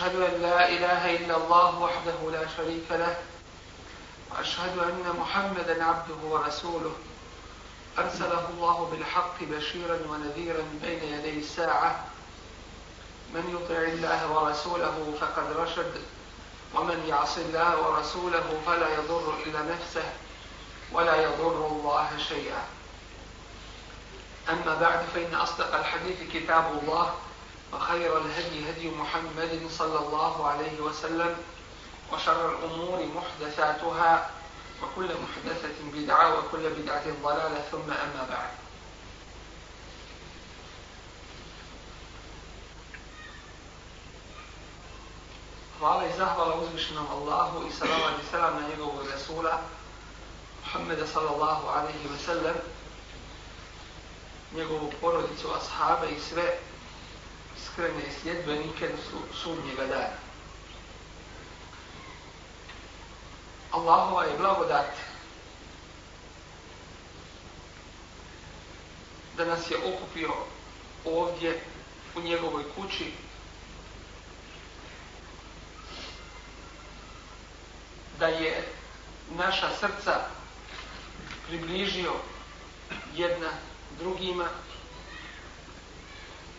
وأشهد أن لا إله إلا الله وحده لا شريك له وأشهد أن محمدا عبده ورسوله. أرسله الله بالحق بشيرا ونذيرا بين يدي الساعة. من يطع الله ورسوله فقد رشد ومن يعص الله ورسوله فلا يضر إلا نفسه ولا يضر الله شيئا. أما بعد فإن أصدق الحديث كتاب الله. وخير الهدي هدي محمد صلى الله عليه وسلم وشر الأمور محدثاتها وكل محدثة بدعة وكل بدعة ضلالة ثم أما بعد Hvala i zahvala uzvišenom Allahu i salavat i salam na njegovog Rasula Muhammeda sallallahu alaihi wa sallam njegovu porodicu, ashaba i sve iskrene sljedbenike do sudnjega dana. Allahova je blagodat da nas je okupio ovdje u njegovoj kući da je naša srca približio jedna drugima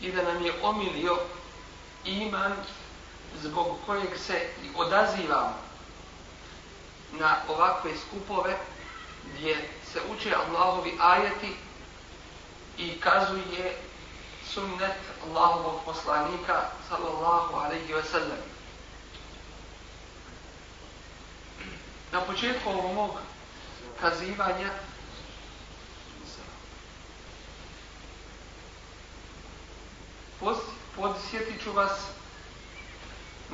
i da nam je omilio iman zbog kojeg se odazivamo na ovakve skupove gdje se uče Allahovi ajeti i kazuje sunnet Allahovog poslanika sallallahu alaihi wa sallam. Na početku ovog mog kazivanja podsjetit ću vas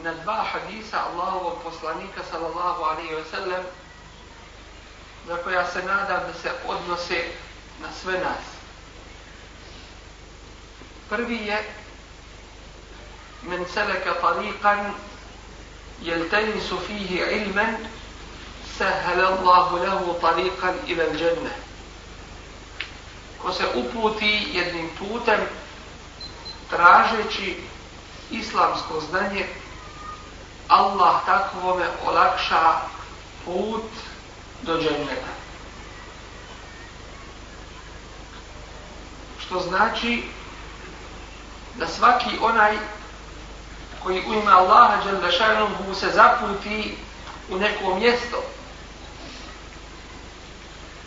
na dva hadisa Allahovog poslanika sallallahu alaihi wa sallam za koja se nadam da se odnose na sve nas. Prvi je men seleke tariqan jeltenisu fihi ilmen sahel Allahu lahu tariqan ila dženne. Ko se uputi jednim putem tražeći islamsko znanje, Allah takvome olakša put do dženneta. Što znači da svaki onaj koji u ime Allaha Đaldašanuhu se zaputi u neko mjesto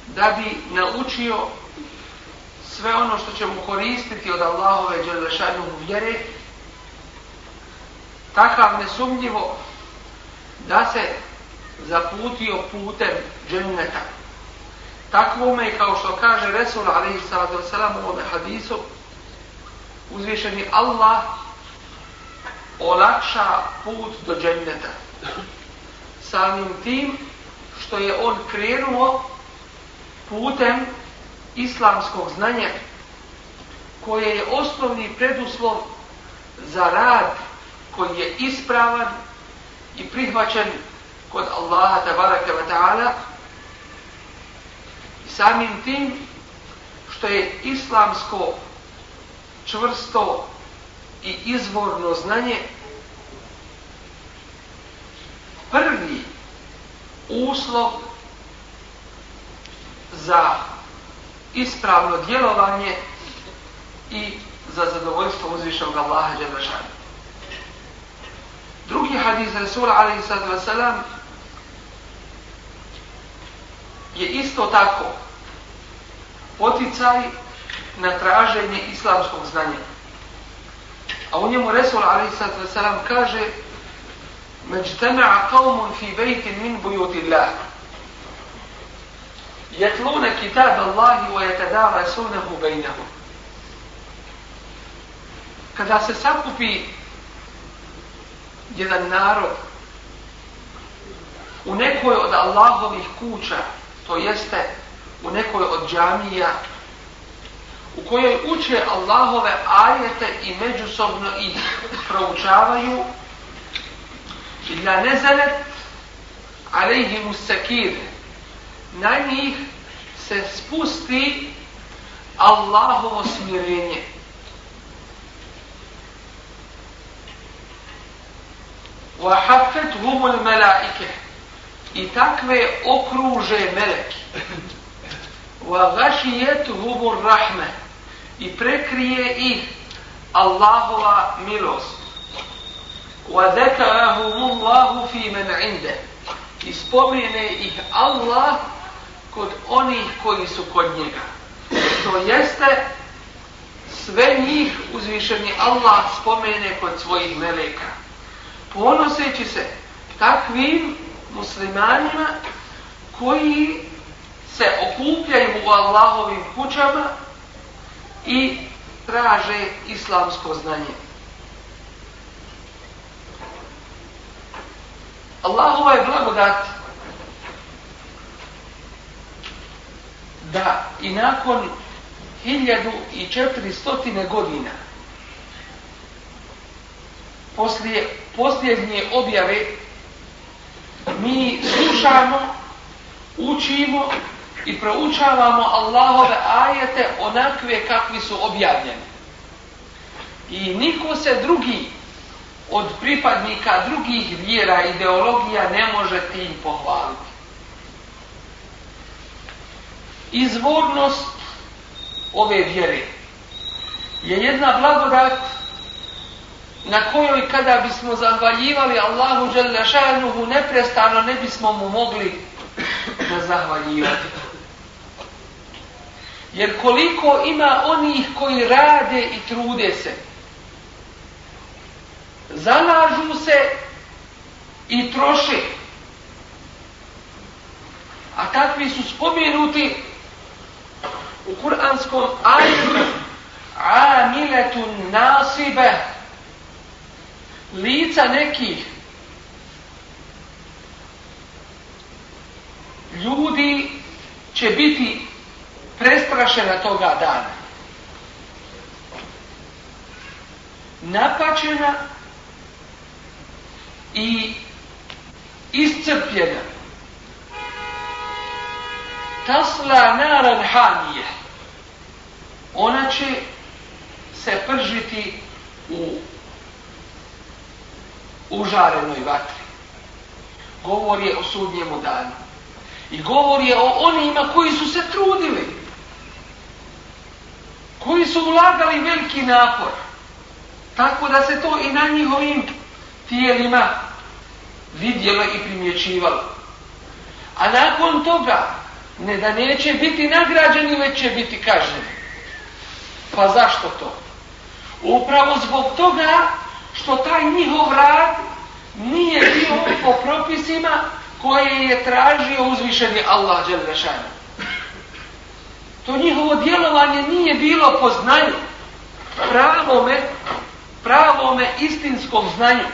da bi naučio sve ono što će mu koristiti od Allahove Đaldašanuhu vjere takav nesumnjivo da se zaputio putem dženneta. Takvome, kao što kaže Resul alaihi sallatu wasalam u ovome hadisu, uzvišeni Allah olakša put do dženneta. Samim tim što je on krenuo putem islamskog znanja koje je osnovni preduslov za rad koji je ispravan i prihvaćen kod Allaha tabaraka wa ta'ala samim tim što je islamsko čvrsto i izvorno znanje prvi uslov za ispravno djelovanje i za zadovoljstvo uzvišnog Allaha Đelešanu. Drugi hadis Rasula alaihi sallatu wasalam je isto tako poticaj na traženje islamskog znanja. A u njemu Resul alaihi sallatu wasalam kaže Međtema'a qavmun fi bejtin min bujuti يتلون كتاب الله ويتدارسونه wa. Kada se sakupi jedan narod u nekoj od Allahovih kuća, to jeste u nekoj od džamija, u kojoj uče Allahove ajete i međusobno ih proučavaju, illa nezalet alejhimu sakir, na njih se spusti Allahovo smirenje. وَحَفَّتْهُمُ الْمَلَائِكَ I takve okruže meleki. وَغَشِيَتْهُمُ الرَّحْمَ I prekrije ih Allahova milost. وَذَكَرَهُمُ اللَّهُ فِي مَنْ عِنْدَ I spomene ih Allah kod onih koji su kod njega. To jeste sve njih uzvišeni Allah spomene kod svojih meleka. Ponoseći se takvim muslimanima koji se okupljaju u Allahovim kućama i traže islamsko znanje. Allahova je blagodat da i nakon 1400 godina poslije posljednje objave mi slušamo, učimo i proučavamo Allahove ajete onakve kakvi su objavljeni. I niko se drugi od pripadnika drugih vjera i ideologija ne može tim pohvaliti. Izvornost ove vjere je jedna blagodat na kojoj kada bismo zahvaljivali Allahu Đelešanuhu neprestano ne bismo mu mogli da zahvaljivati. Jer koliko ima onih koji rade i trude se, zalažu se i troše, a takvi su spomenuti u kuranskom ajetu amiletun nasibe lica nekih ljudi će biti prestrašena toga dana. Napačena i iscrpljena. Tasla naran hamije. Ona će se pržiti u užarenoj vatri. Govor je o sudnjemu danu. I govor je o onima koji su se trudili. Koji su ulagali veliki napor. Tako da se to i na njihovim tijelima vidjelo i primjećivalo. A nakon toga, ne da neće biti nagrađeni, već će biti kažnjeni. Pa zašto to? Upravo zbog toga što taj njihov rad nije bio po propisima koje je tražio uzvišeni Allah Đelešanu. To njihovo djelovanje nije bilo po znanju, pravome, pravome istinskom znanju,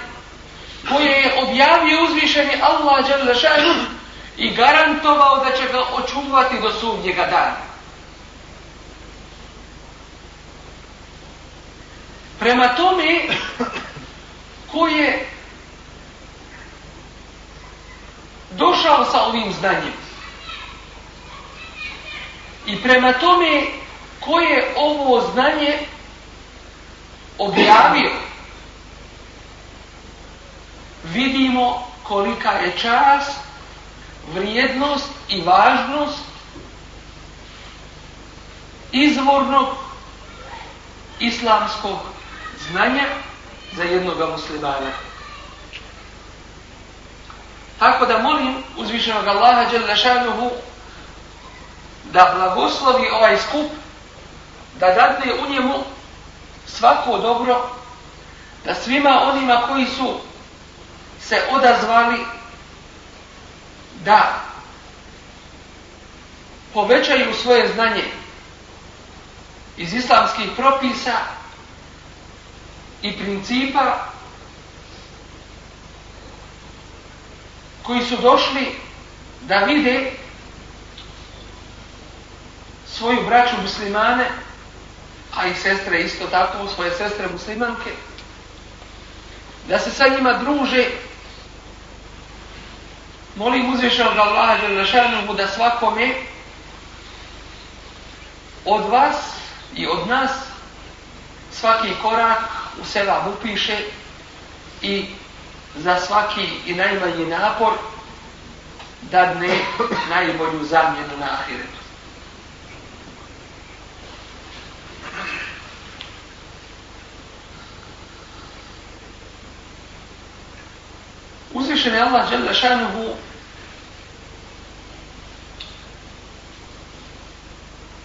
koje je objavio uzvišeni Allah Đelešanu i garantovao da će ga očuvati do sudnjega dana. Prema tome, ko je došao sa ovim znanjem i prema tome ko je ovo znanje objavio, vidimo kolika je čas, vrijednost i važnost izvornog islamskog znanja za jednog muslimana. Tako da molim uzvišenog Allaha Đelešanuhu da blagoslovi ovaj skup, da dadne u njemu svako dobro, da svima onima koji su se odazvali da. Povećaju svoje znanje iz islamskih propisa i principa koji su došli da vide svoju braću muslimane, a i sestre isto tako, svoje sestre muslimanke, da se sa njima druže, molim uzvišenog Allaha Đelešanuhu da svakome od vas i od nas svaki korak u selam upiše i za svaki i najmanji napor dadne najbolju zamjenu na ahiretu. Uzvišen je Allah žele šanuhu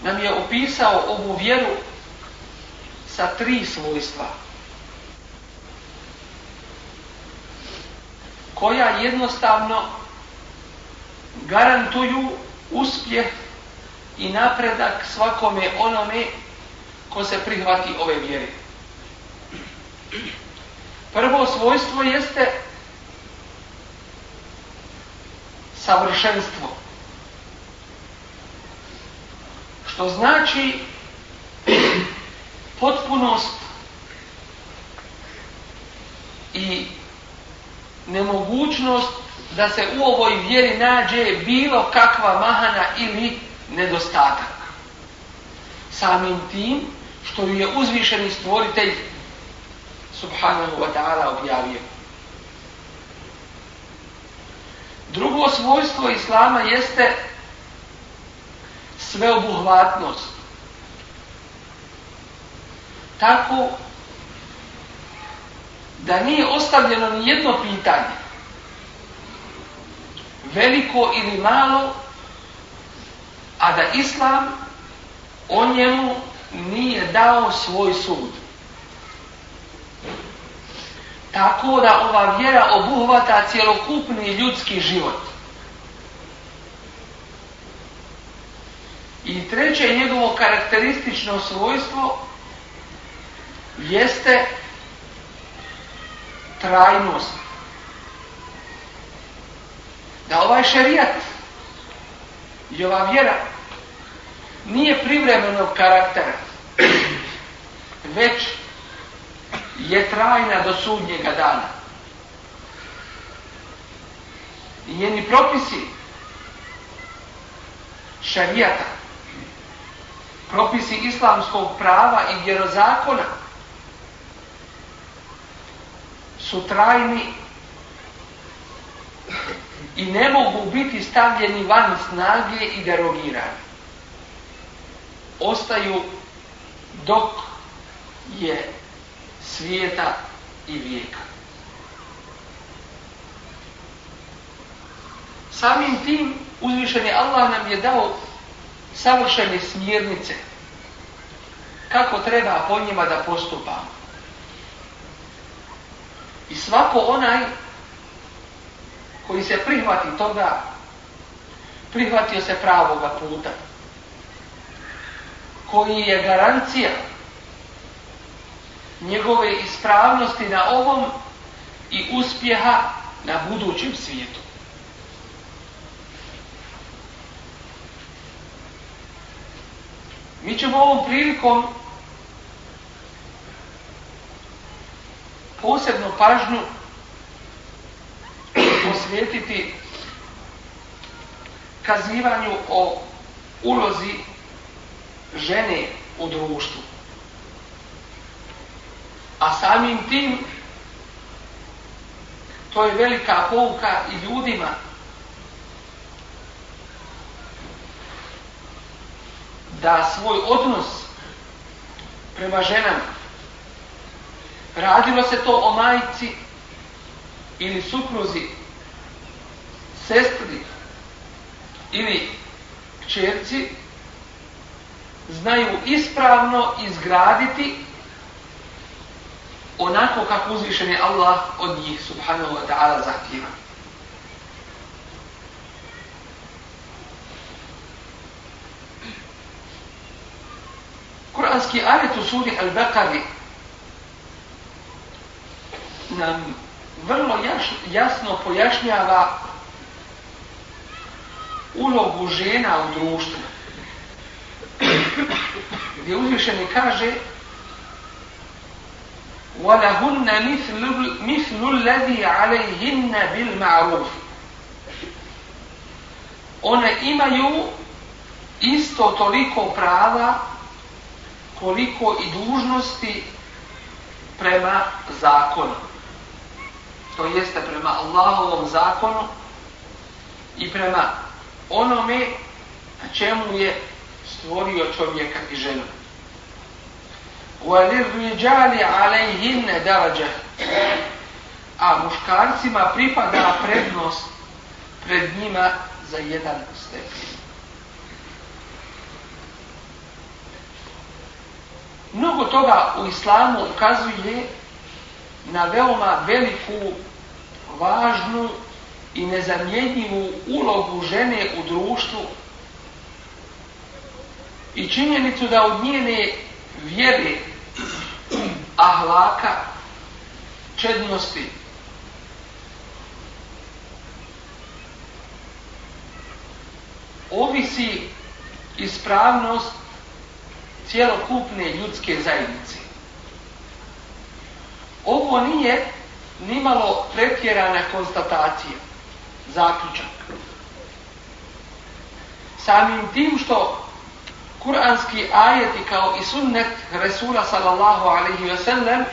nam je opisao ovu vjeru sa tri svojstva. Koja jednostavno garantuju uspjeh i napredak svakome onome ko se prihvati ove vjere. Prvo svojstvo jeste savršenstvo. Što znači potpunost i nemogućnost da se u ovoj vjeri nađe bilo kakva mahana ili nedostatak. Samim tim što ju je uzvišeni stvoritelj subhanahu wa ta'ala objavio. Drugo svojstvo Islama jeste sveobuhvatnost. Tako da nije ostavljeno ni jedno pitanje, veliko ili malo, a da Islam o njemu nije dao svoj sud. Tako da ova vjera obuhvata cjelokupni ljudski život. I treće njegovo karakteristično svojstvo jeste trajnost. Da ovaj šerijat i ova vjera nije privremenog karaktera, već je trajna do sudnjega dana. I njeni propisi šarijata, propisi islamskog prava i vjerozakona su trajni i ne mogu biti stavljeni van snage i derogirani. Ostaju dok je svijeta i vijeka. Samim tim uzvišeni Allah nam je dao savršene smjernice kako treba po njima da postupamo. I svako onaj koji se prihvati toga, prihvatio se pravoga puta, koji je garancija njegove ispravnosti na ovom i uspjeha na budućem svijetu. Mi ćemo ovom prilikom posebnu pažnju posvetiti kazivanju o ulozi žene u društvu. A samim tim to je velika pouka i ljudima. Da svoj odnos prema ženama. Radilo se to o majci ili supruzi sestri ili kćerci znaju ispravno izgraditi onako kako uzvišen je Allah od njih subhanahu wa ta'ala zahtjeva. Kur'anski ajet u suri Al-Baqari nam vrlo jasno pojašnjava ulogu žena u društvu. Gdje uzvišeni kaže وَلَهُنَّ مِثْلُ الَّذِي عَلَيْهِنَّ بِالْمَعْرُوفِ One imaju isto toliko prava koliko i dužnosti prema zakonu. to jeste prema Allahovom zakonu i prema onome na čemu je stvorio čovjeka i ženu. وَلِرْرِجَالِ عَلَيْهِنَّ دَرَجَ A muškarcima pripada prednost pred njima za jedan stepen. Mnogo toga u islamu ukazuje na veoma veliku, važnu i nezamjenjivu ulogu žene u društvu i činjenicu da od njene vjere, ahlaka, čednosti, ovisi ispravnost cijelokupne ljudske zajednice. Ovo nije nimalo pretjerana konstatacija, zaključak. Samim tim što kuranski ajeti kao i sunnet Resula sallallahu alaihi ve sellem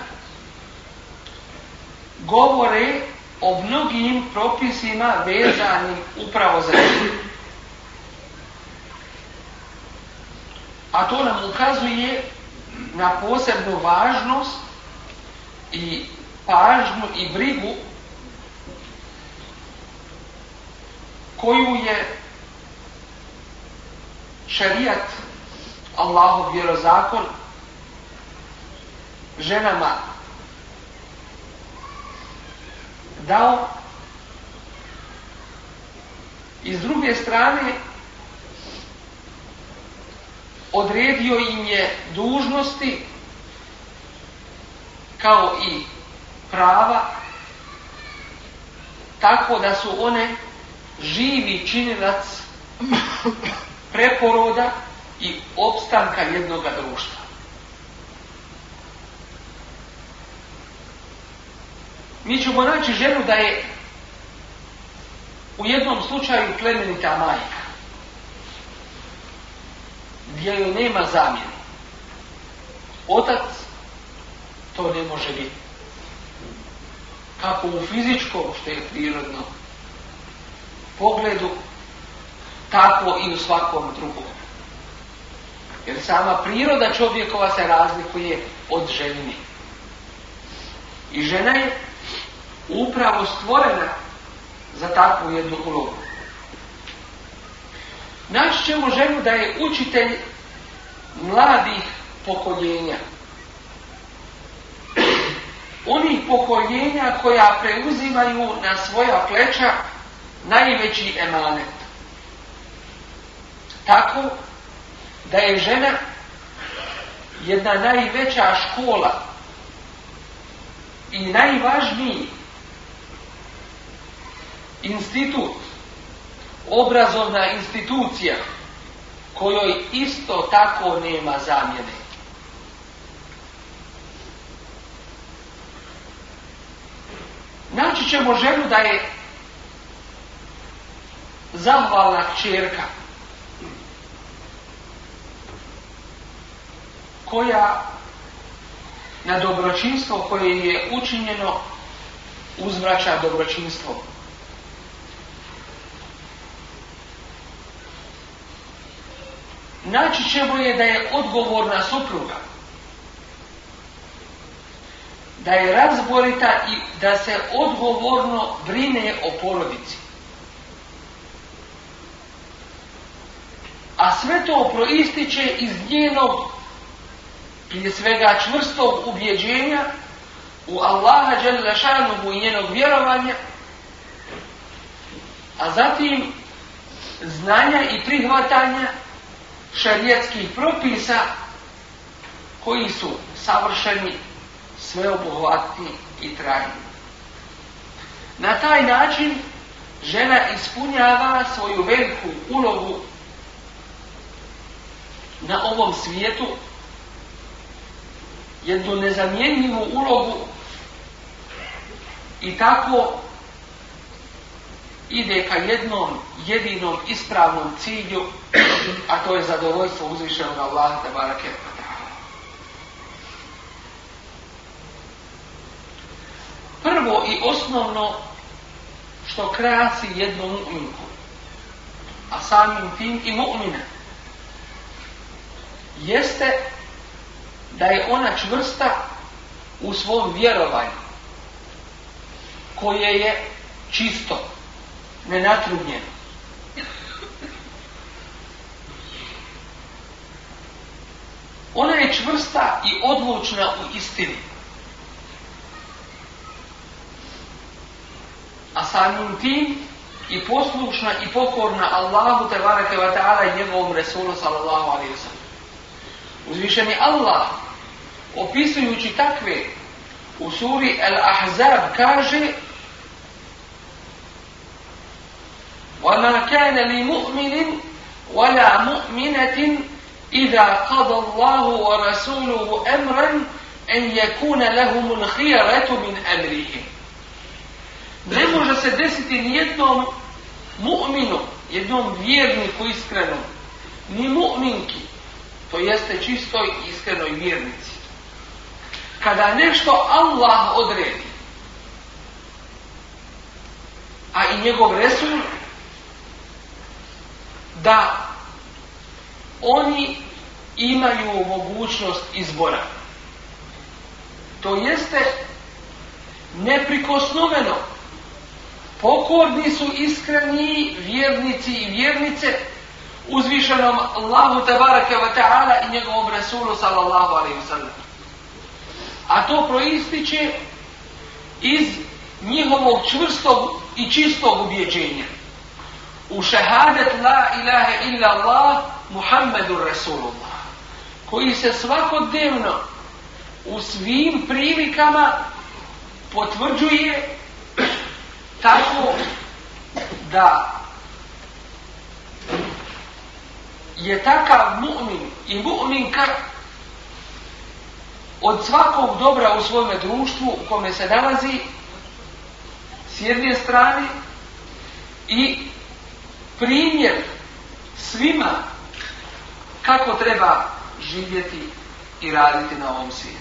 govore o mnogim propisima vezanim upravo za njih. A to nam ukazuje na posebnu važnost i pažnju i brigu koju je šarijat Allahov vjerozakon ženama dao i s druge strane odredio im je dužnosti kao i prava tako da su one živi činilac preporoda i opstanka jednog društva. Mi ćemo naći ženu da je u jednom slučaju plemenita majka, gdje joj nema zamjene. Otac to ne može biti. Kako u fizičkom, što je prirodno, pogledu, tako i u svakom drugom. Jer sama priroda čovjekova se razlikuje od ženine. I žena je upravo stvorena za takvu jednu ulogu. Naći ćemo ženu da je učitelj mladih pokoljenja. Onih pokoljenja koja preuzimaju na svoja pleća najveći emanet. Tako da je žena jedna najveća škola i najvažniji institut, obrazovna institucija kojoj isto tako nema zamjene. Naći ćemo ženu da je zahvalna čerka koja na dobročinstvo koje je učinjeno uzvraća dobročinstvo. Naći ćemo je da je odgovorna supruga, da je razborita i da se odgovorno brine o porodici. A sve to proističe iz njenog prije svega čvrstog ubjeđenja u Allaha dželle šanuhu i njenog vjerovanja, a zatim znanja i prihvatanja šarijetskih propisa koji su savršeni, sveobuhvatni i trajni. Na taj način žena ispunjava svoju veliku ulogu na ovom svijetu jednu nezamjenjivu ulogu i tako ide ka jednom jedinom ispravnom cilju, a to je zadovoljstvo uzvišenog Allaha te. Prvo i osnovno što krasi jednu mu'minku, a samim tim i mu'mina, jeste da je ona čvrsta u svom vjerovanju, koje je čisto, nenatrubnjeno. Ona je čvrsta i odlučna u istini. A samim tim i poslušna i pokorna Allahu te barake wa ta'ala i njegovom Resulu sallallahu alaihi wa sallam. Uzvišeni Allah, opisujući takve u suri Al-Ahzab kaže وَمَا كَانَ لِمُؤْمِنٍ وَلَا مُؤْمِنَةٍ إذا قضى الله ورسوله أمرا أن يكون لهم الخيرة من أمرهم Ne može se desiti nijednom mu'minu, jednom vjerniku iskrenom, ni mu'minki, to jeste čistoj iskrenoj vjernici. Kada nešto Allah odredi, a i njegov resul, da oni imaju mogućnost izbora. To jeste neprikosnoveno. Pokorni su iskreni vjernici i vjernice uzvišenom Allahu tabaraka wa ta'ala i njegovom Resulu sallallahu alaihi wa sallam. A to proističe iz njihovog čvrstog i čistog ubjeđenja. U šehadet la ilaha illa Allah Muhammedur Rasulullah, koji se svakodnevno u svim prilikama potvrđuje tako da je takav mu'min i mu'minka od svakog dobra u svome društvu u kome se nalazi s jedne strane i primjer svima kako treba živjeti i raditi na ovom svijetu.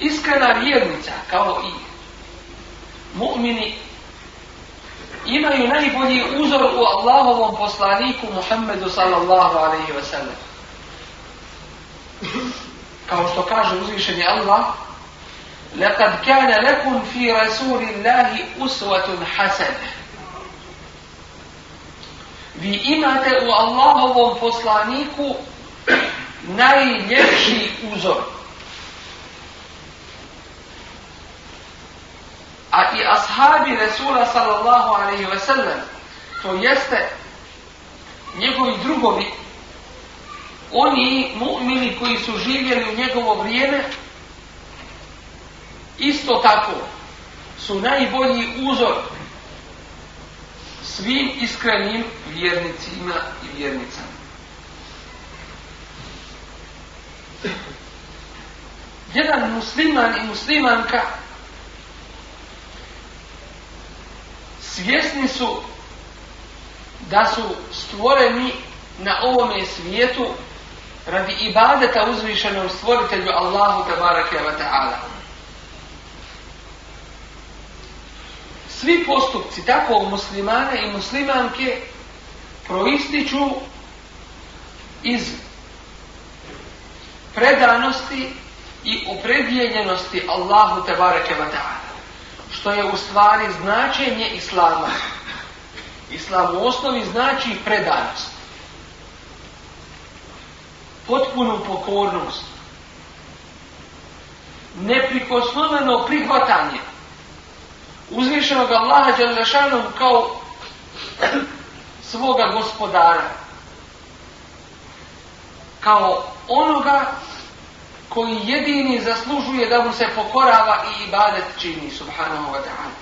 Iskrena vjernica, kao i mu'mini, imaju najbolji uzor u Allahovom poslaniku Muhammedu sallallahu alaihi wa sallam. Kao što kaže uzvišeni Allah, لقد كان لكم في رسول الله أسوة حسنة vi imate u Allahovom poslaniku najljepši uzor. A i ashabi Resula sallallahu alaihi ve sellem, to jeste njegovi drugovi, oni mu'mini koji su živjeli u njegovo vrijeme, isto tako su najbolji uzor svim iskrenim vjernicima i vjernicama. Jedan musliman i muslimanka svjesni su da su stvoreni na ovome svijetu radi ibadeta uzvišenom stvoritelju Allahu tabaraka wa ta'ala. svi postupci takvog muslimana i muslimanke proističu iz predanosti i opredjeljenosti Allahu tabaraka wa ta'ala. Što je u stvari značenje Islama. Islam u osnovi znači predanost. Potpunu pokornost. Neprikosnoveno prihvatanje uzvišenog Allaha Đalešanom kao svoga gospodara. Kao onoga koji jedini zaslužuje da mu se pokorava i ibadet čini, subhanahu wa ta'ala.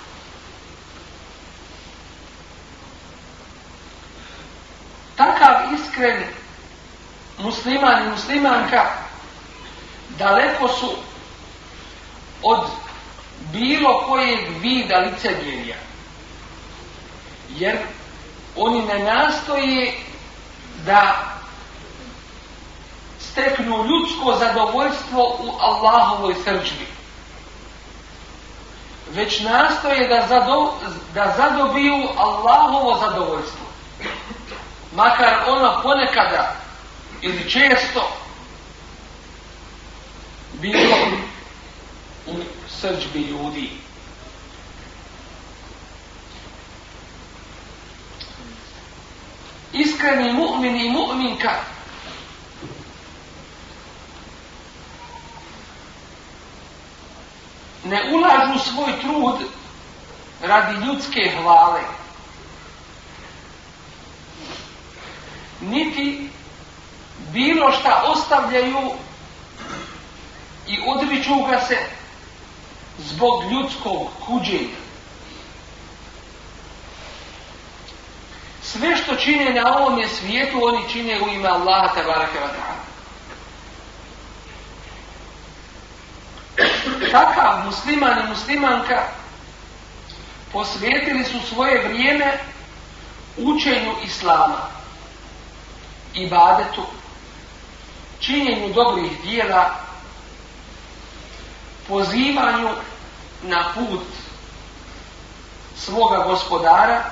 Takav iskren musliman i muslimanka daleko su od bilo kojeg vida licemjerja. Jer oni ne nastoje da steknu ljudsko zadovoljstvo u Allahovoj srđbi. Već nastoje da, zado, da zadobiju Allahovo zadovoljstvo. Makar ono ponekada ili često bilo u srđbi ljudi. Iskreni mu'min i mu'minka ne ulažu svoj trud radi ljudske hvale. Niti bilo šta ostavljaju i odriču ga se zbog ljudskog kuđenja. Sve što čine na ovom svijetu, oni čine u ime Allaha tabaraka wa ta'ala. Takav musliman i muslimanka posvetili su svoje vrijeme učenju Islama, ibadetu, činjenju dobrih dijela, pozivanju na put svoga gospodara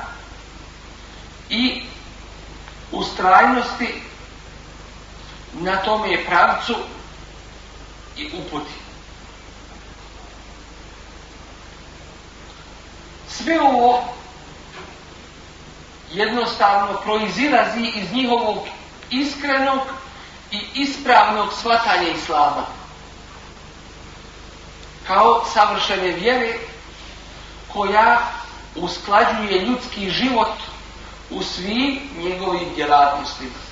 i ustrajnosti na tome pravcu i uputi. Sve ovo jednostavno proizilazi iz njihovog iskrenog i ispravnog shvatanja islama. Kao savršene vjere koja usklađuje ljudski život u svim njegovim djelatnostima.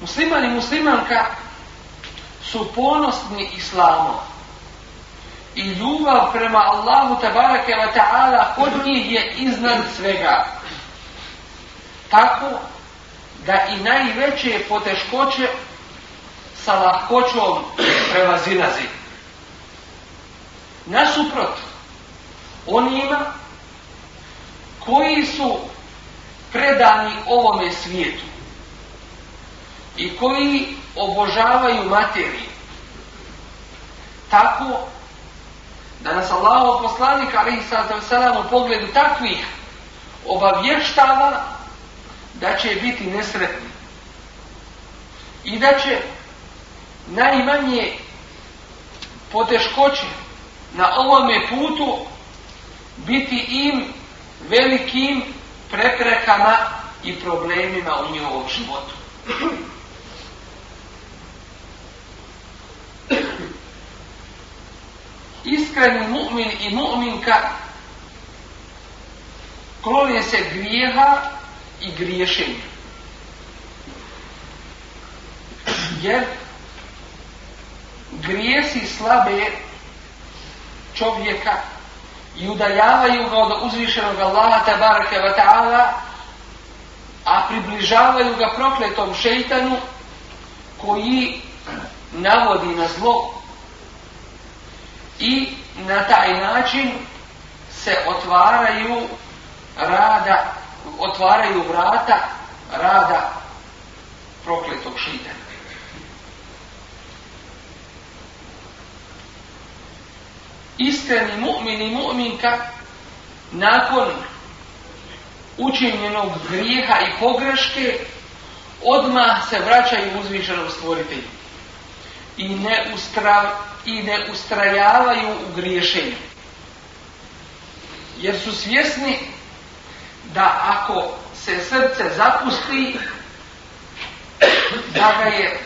Musliman i muslimanka su ponosni islamom i ljubav prema Allahu tabarake wa ta'ala kod njih je iznad svega. Tako da i najveće poteškoće sa lahkoćom prevazilazi. Nasuprot onima koji su predani ovome svijetu i koji obožavaju materiju. Tako da nas Allahov poslanik alaihi sallam u pogledu takvih obavještava da će biti nesretni i da će najmanje poteškoće na ovome putu biti im velikim preprekama i problemima u njihovom životu. Iskreni mu'min i mu'minka klone se grijeha i griješenja. Jer grijesi slabe čovjeka i udaljavaju ga od uzvišenog Allaha tabaraka wa ta'ala a približavaju ga prokletom šeitanu koji navodi na zlo i na taj način se otvaraju rada, otvaraju vrata rada prokletog šita. Iskreni mu'min i mu'minka nakon učinjenog grijeha i pogreške odmah se vraćaju uzvišenom stvoritelju i ne, ustra, i ne ustrajavaju u griješenju. Jer su svjesni da ako se srce zapusti, da ga je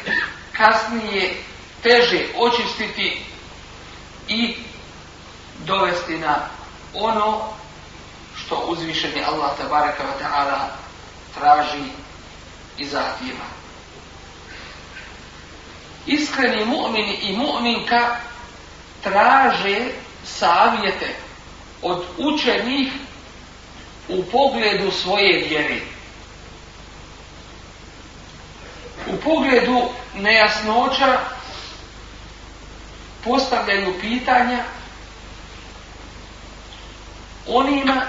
kasnije teže očistiti i dovesti na ono što uzvišeni Allah tabaraka wa ta'ala traži i zahtjeva iskreni mu'mini i mu'minka traže savjete od učenih u pogledu svoje vjere. U pogledu nejasnoća postavljaju pitanja onima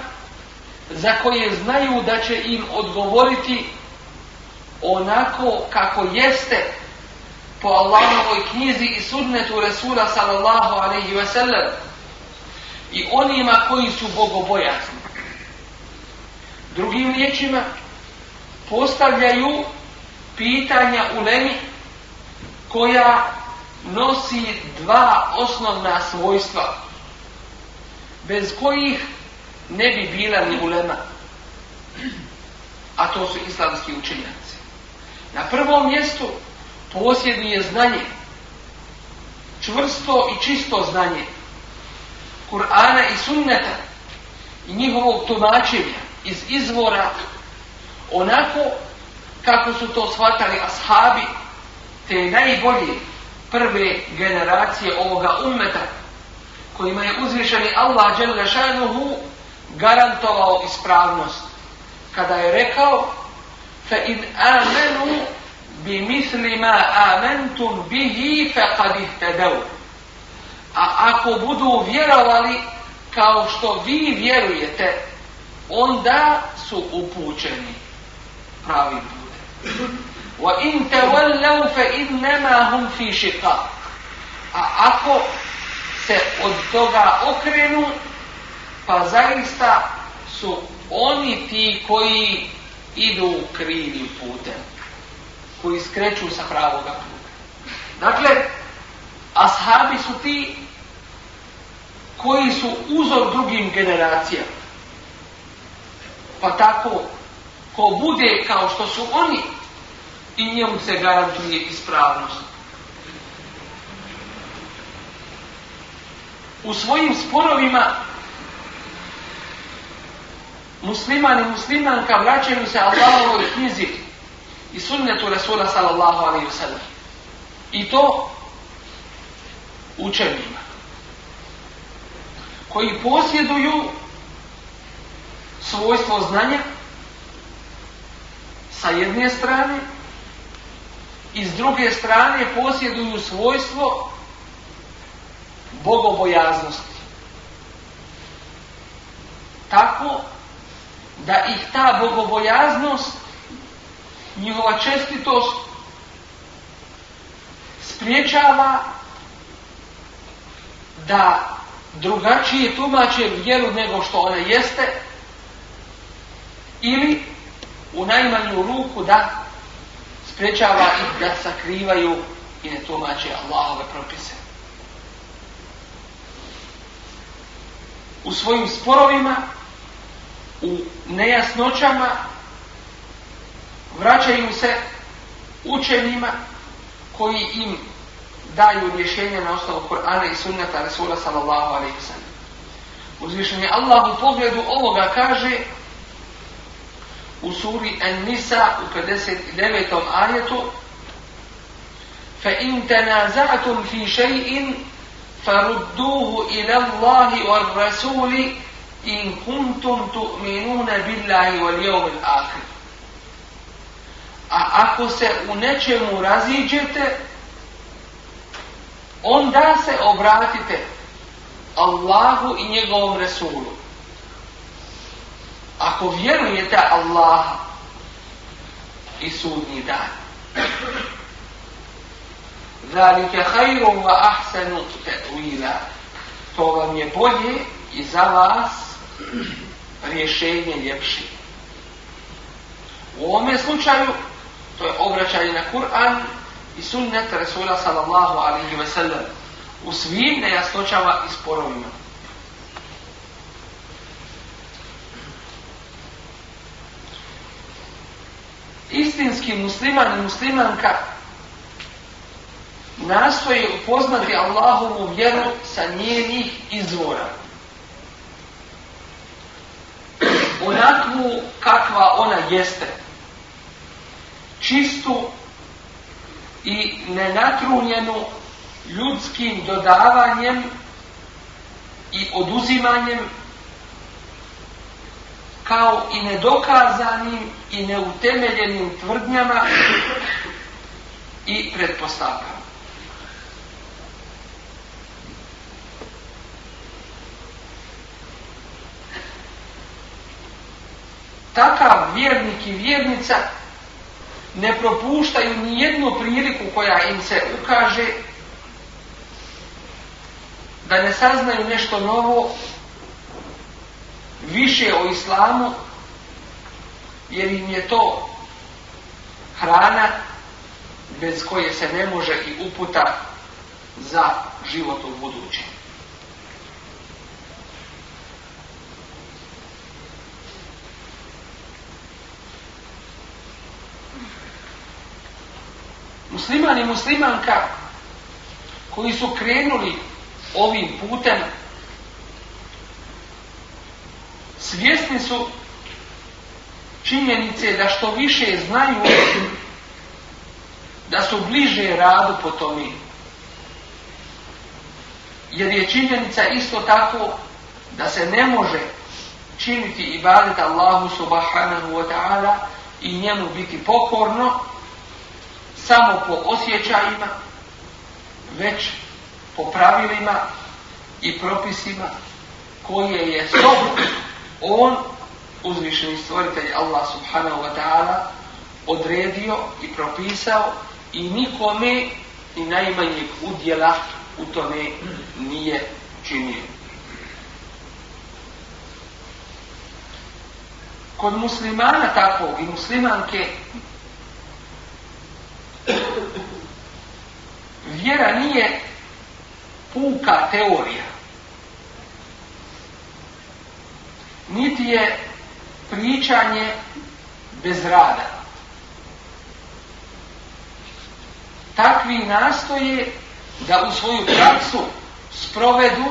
za koje znaju da će im odgovoriti onako kako jeste po Allahovoj knjizi i sunnetu Resula sallallahu alaihi ve sellem i onima koji su bogobojasni. Drugim riječima, postavljaju pitanja u Lemi koja nosi dva osnovna svojstva bez kojih ne bi bila ni ulema a to su islamski učenjaci na prvom mjestu posjeduje znanje. Čvrsto i čisto znanje. Kur'ana i sunneta i njihovog tumačenja iz izvora onako kako su to shvatali ashabi te najbolji prve generacije ovoga ummeta kojima je uzvišeni Allah dželle garantovao ispravnost. Kada je rekao fa in amenu bi misli ma amantum bihi faqad ihtadaw. A ako budu vjerovali kao što vi vjerujete onda su upućeni pravi put wa in tawallaw fa inma hum fi shiqaq. A ako se od toga okrenu pa zaista su oni ti koji idu krivim putem koji skreću sa pravog puta dakle ashabi su ti koji su uzor drugim generacijama pa tako ko bude kao što su oni i njemu se garantuje ispravnost. U svojim sporovima musliman i muslimanka vraćaju se Allahovoj knjizi i sunnetu Rasula sallallahu alaihi wasallam. I to učenima koji posjeduju svojstvo znanja sa jedne strane i s druge strane posjeduju svojstvo bogobojaznosti. Tako da ih ta bogobojaznost, njihova čestitost spriječava da drugačije tumače vjeru nego što ona jeste ili u najmanju ruku da sprečava ih da sakrivaju i ne tumače Allahove propise. U svojim sporovima, u nejasnoćama, vraćaju se učenjima koji im daju rješenje na osnovu Kur'ana i sunnata Rasula sallallahu alaihi sallam. Uzvišenje Allah u pogledu ovoga kaže u suri An-Nisa u 59. ajetu فَإِن تَنَازَعْتُمْ فِي شَيْءٍ فَرُدُّوهُ إِلَى اللَّهِ وَالرَّسُولِ إِن كُنتُمْ تُؤْمِنُونَ بِاللَّهِ وَالْيَوْمِ الْآخِرِ A ako se u nečemu raziđete, onda se obratite Allahu i njegovom Resulu ako vjerujete Allaha i sudnji dan. Zalike hajru wa ahsanu ta'wila. To vam je bolje i za vas rješenje ljepši. U ovome slučaju Dakle, to je obraćanje na Kur'an i sunnet Rasula sallallahu alaihi wa sallam u svim nejasnoćama i sporovima. istinski musliman i muslimanka nastoji upoznati Allahovu vjeru sa njenih izvora. Onakvu kakva ona jeste. Čistu i nenatrunjenu ljudskim dodavanjem i oduzimanjem kao i nedokazanim i neutemeljenim tvrdnjama i pretpostavkama. takav vjernik i vjernica ne propuštaju ni jednu priliku koja im se ukaže da ne saznaju nešto novo više o islamu jer im je to hrana bez koje se ne može i uputa za život u budućem. Musliman i muslimanka koji su krenuli ovim putem svjesni su činjenice da što više znaju da su bliže radu po tome. Jer je činjenica isto tako da se ne može činiti ibadet Allahu subhanahu wa ta'ala i njemu biti pokorno samo po osjećajima, već po pravilima i propisima koje je sob on uzvišeni stvoritelj Allah subhanahu wa ta'ala odredio i propisao i nikome ni najmanjeg udjela u tome nije činio. Kod muslimana takvog i muslimanke vjera nije puka teorija. Niti je pričanje bez rada. Takvi nastoje da u svoju praksu sprovedu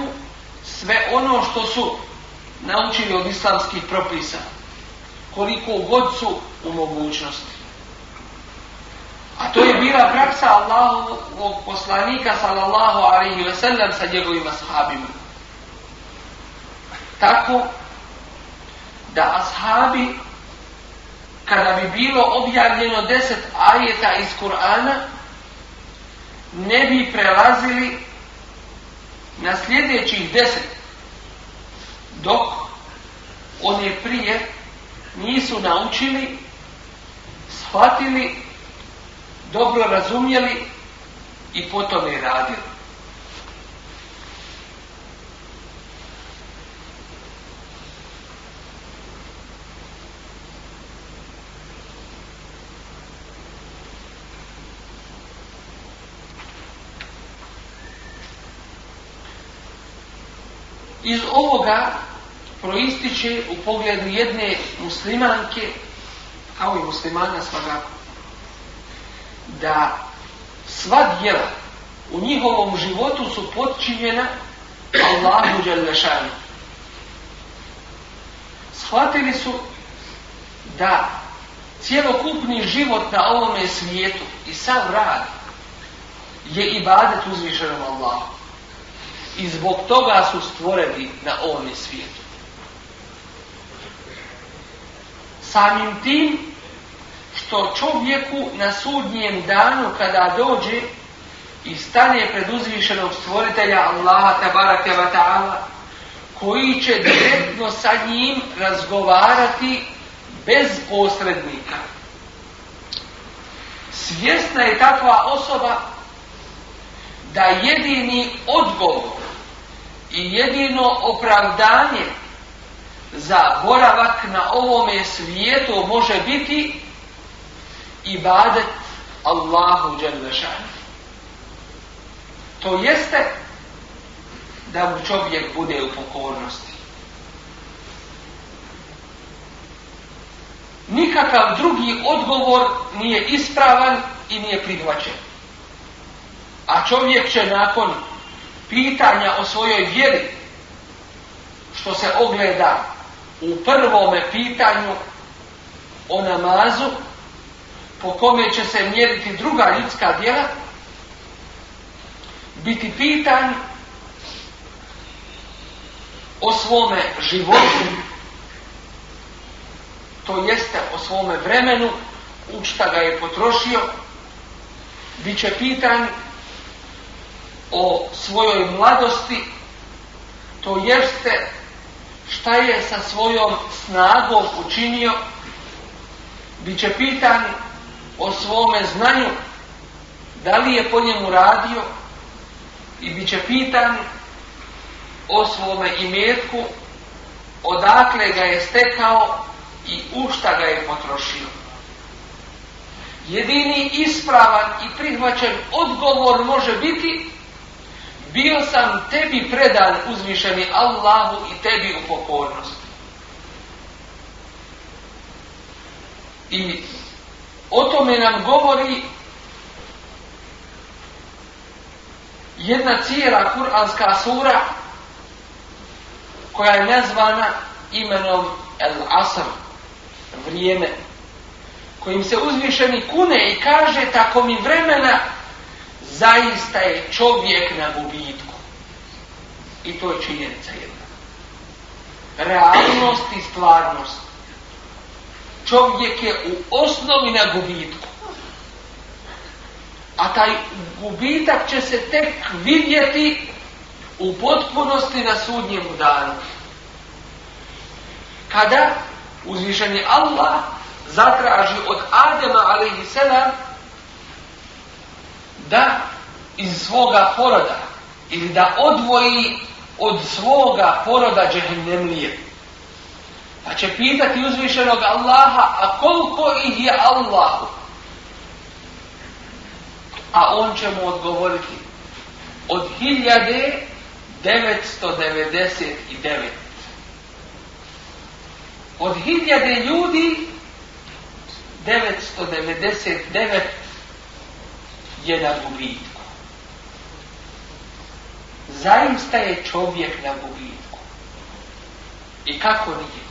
sve ono što su naučili od islamskih propisa, koliko god su u mogućnosti. A to je bila praksa Allahovog poslanika sallallahu alaihi ve sellem sa njegovim ashabima. Tako da ashabi kada bi bilo objavljeno deset ajeta iz Kur'ana ne bi prelazili na sljedećih deset dok one prije nisu naučili shvatili dobro razumjeli i potom je radili. Iz ovoga proističe u pogledu jedne muslimanke, kao i muslimana svakako, da sva djela u njihovom životu su podčinjena Allahu Đalešanu. Shvatili su da cijelokupni život na ovome svijetu i sav rad je ibadet uzvišenom Allahu i zbog toga su stvoreni na ovome svijetu. Samim tim što čovjeku na sudnjem danu kada dođe i stane pred uzvišenog stvoritelja Allaha tabaraka wa ta'ala koji će direktno sa njim razgovarati bez posrednika. Svjesna je takva osoba da jedini odgovor i jedino opravdanje za boravak na ovome svijetu može biti ibadet Allahu Đelešanu. To jeste da mu čovjek bude u pokornosti. Nikakav drugi odgovor nije ispravan i nije prihvaćen. A čovjek će nakon pitanja o svojoj vjeri, što se ogleda u prvome pitanju o namazu, po kome će se mjeriti druga ljudska djela, biti pitan o svome životu, to jeste o svome vremenu, u šta ga je potrošio, bit će pitan o svojoj mladosti, to jeste šta je sa svojom snagom učinio, bit će pitan o svome znanju, da li je po njemu radio i bit će pitan o svome imetku, odakle ga je stekao i u šta ga je potrošio. Jedini ispravan i prihvaćen odgovor može biti bio sam tebi predan uzvišeni Allahu i tebi u pokornosti. I o tome nam govori jedna cijela kuranska sura koja je nazvana imenom El Asr, vrijeme, kojim se uzvišeni kune i kaže tako mi vremena zaista je čovjek na gubitku. I to je činjenica jedna. Realnost i stvarnost. Čovjek je u osnovi na gubitku. A taj gubitak će se tek vidjeti u potpunosti na sudnjem danu. Kada uzvišeni Allah zatraži od Adema alaihi da iz svoga poroda ili da odvoji od svoga poroda džehennemlije. Pa će pitati uzvišenog Allaha, a koliko ih je Allahu? A on će mu odgovoriti, od 1999. Od hiljade ljudi 999 je na gubitku. Zaista je čovjek na gubitku. I kako nije?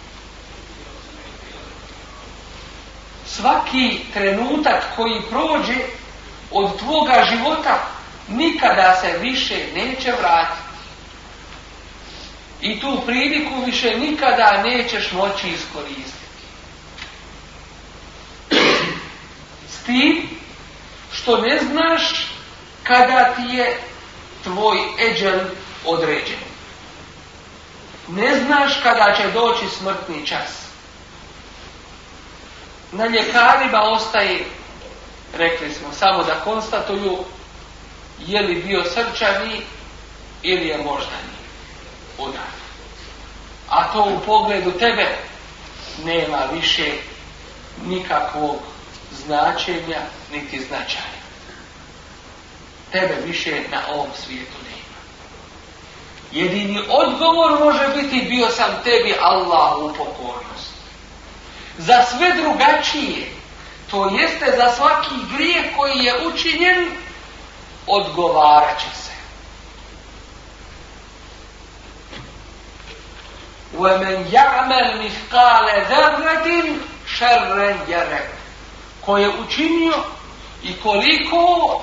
Svaki trenutak koji prođe od tvoga života nikada se više neće vratiti. I tu priliku više nikada nećeš moći iskoristiti. S tim što ne znaš kada ti je tvoj eđel određen. Ne znaš kada će doći smrtni čas. Na ljekarima ostaje, rekli smo, samo da konstatuju je li bio srčani ili je moždani udar. A to u pogledu tebe nema više nikakvog značenja niti značaja. Tebe više na ovom svijetu nema. Jedini odgovor može biti bio sam tebi Allah u pokornost Za sve drugačije, to jeste za svaki grijeh koji je učinjen, odgovarat će se. وَمَنْ يَعْمَلْ مِثْقَالَ ذَرَّةٍ شَرًّا يَرَكْ Ko je učinio i koliko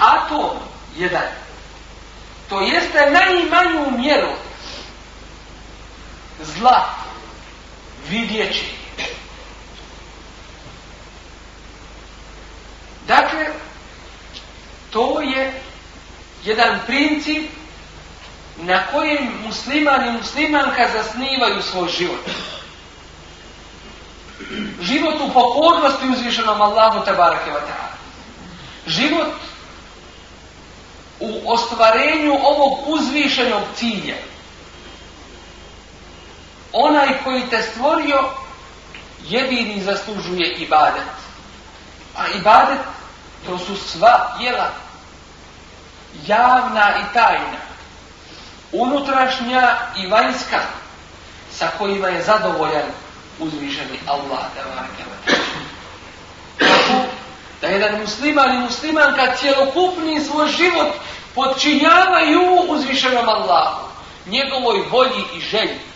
atom jedan. To jeste najmanju mjeru zla vidjeći. Dakle, to je jedan princip na kojem musliman i muslimanka zasnivaju svoj život. Život u pokornosti uzvišenom Allahu tabarake wa ta'ala. Život u ostvarenju ovog uzvišenog cilja. Onaj koji te stvorio jedini zaslužuje ibadet. A ibadet to su sva jela javna i tajna unutrašnja i vanjska sa kojima je zadovoljan uzvišeni Allah Tako da jedan musliman i muslimanka cijelokupni svoj život podčinjavaju uzvišenom Allahu, njegovoj volji i želji.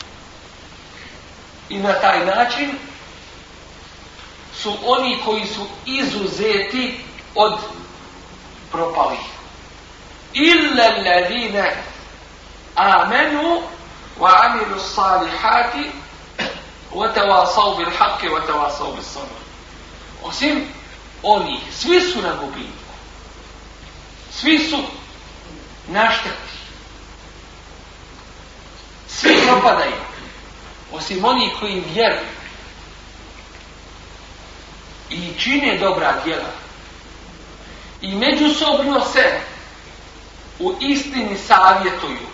I na taj način su oni koji su izuzeti od propalih. Illa alladhina amenu wa amilu salihati wa tawasaw bil haqqi wa tawasaw bis sabr. Osim oni, svi su na gubitku. Svi su na šteti. Svi propadaju. Osim oni koji vjeruju. I čine dobra djela. I međusobno se u istini savjetuju.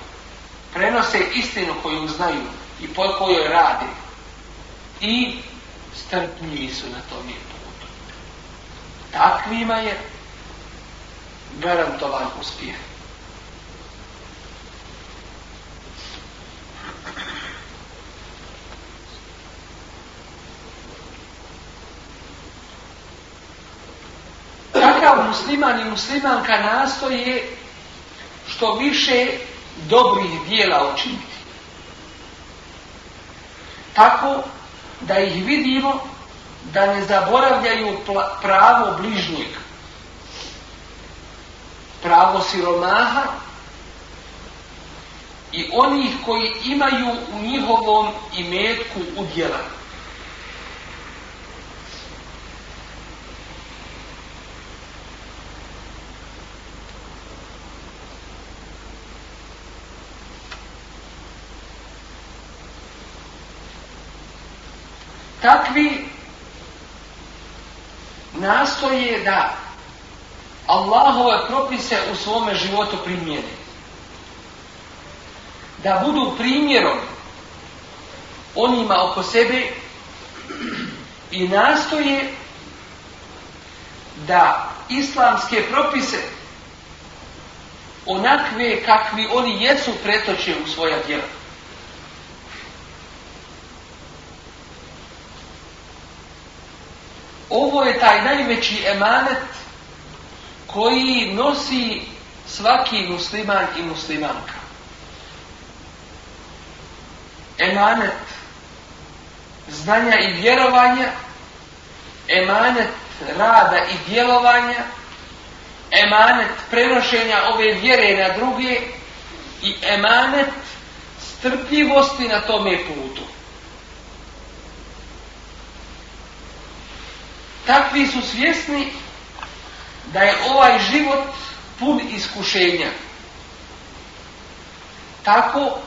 Prenose istinu koju znaju i po kojoj rade. I strpljivi su na tom putu. Takvima je garantovan uspjeh. Takav musliman i muslimanka nastoje što više dobrih dijela učiniti. Tako da ih vidimo da ne zaboravljaju pravo bližnjeg, pravo siromaha i onih koji imaju u njihovom imetku udjela. Takvi nastoje da Allahove propise u svome životu primjene. Da budu primjerom onima oko sebe i nastoje da islamske propise onakve kakvi oni jesu pretoče u svoja djela. Ovo je taj najveći emanet koji nosi svaki musliman i muslimanka. Emanet znanja i vjerovanja, emanet rada i djelovanja, emanet prenošenja ove vjere na druge i emanet strpljivosti na tome putu. Takvi su svjesni da je ovaj život pun iskušenja. Tako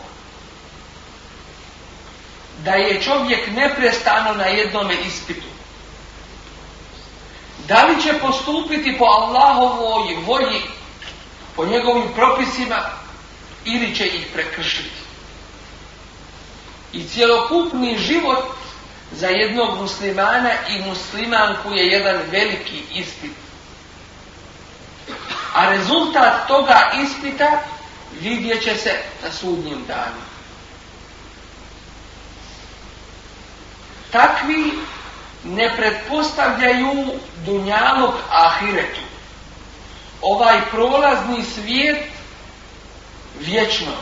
da je čovjek neprestano na jednome ispitu. Da li će postupiti po Allahovoj volji, po njegovim propisima, ili će ih prekršiti. I cjelokupni život za jednog muslimana i muslimanku je jedan veliki ispit. A rezultat toga ispita vidjet će se na sudnjem danu. Takvi ne pretpostavljaju dunjalog ahiretu. Ovaj prolazni svijet vječno.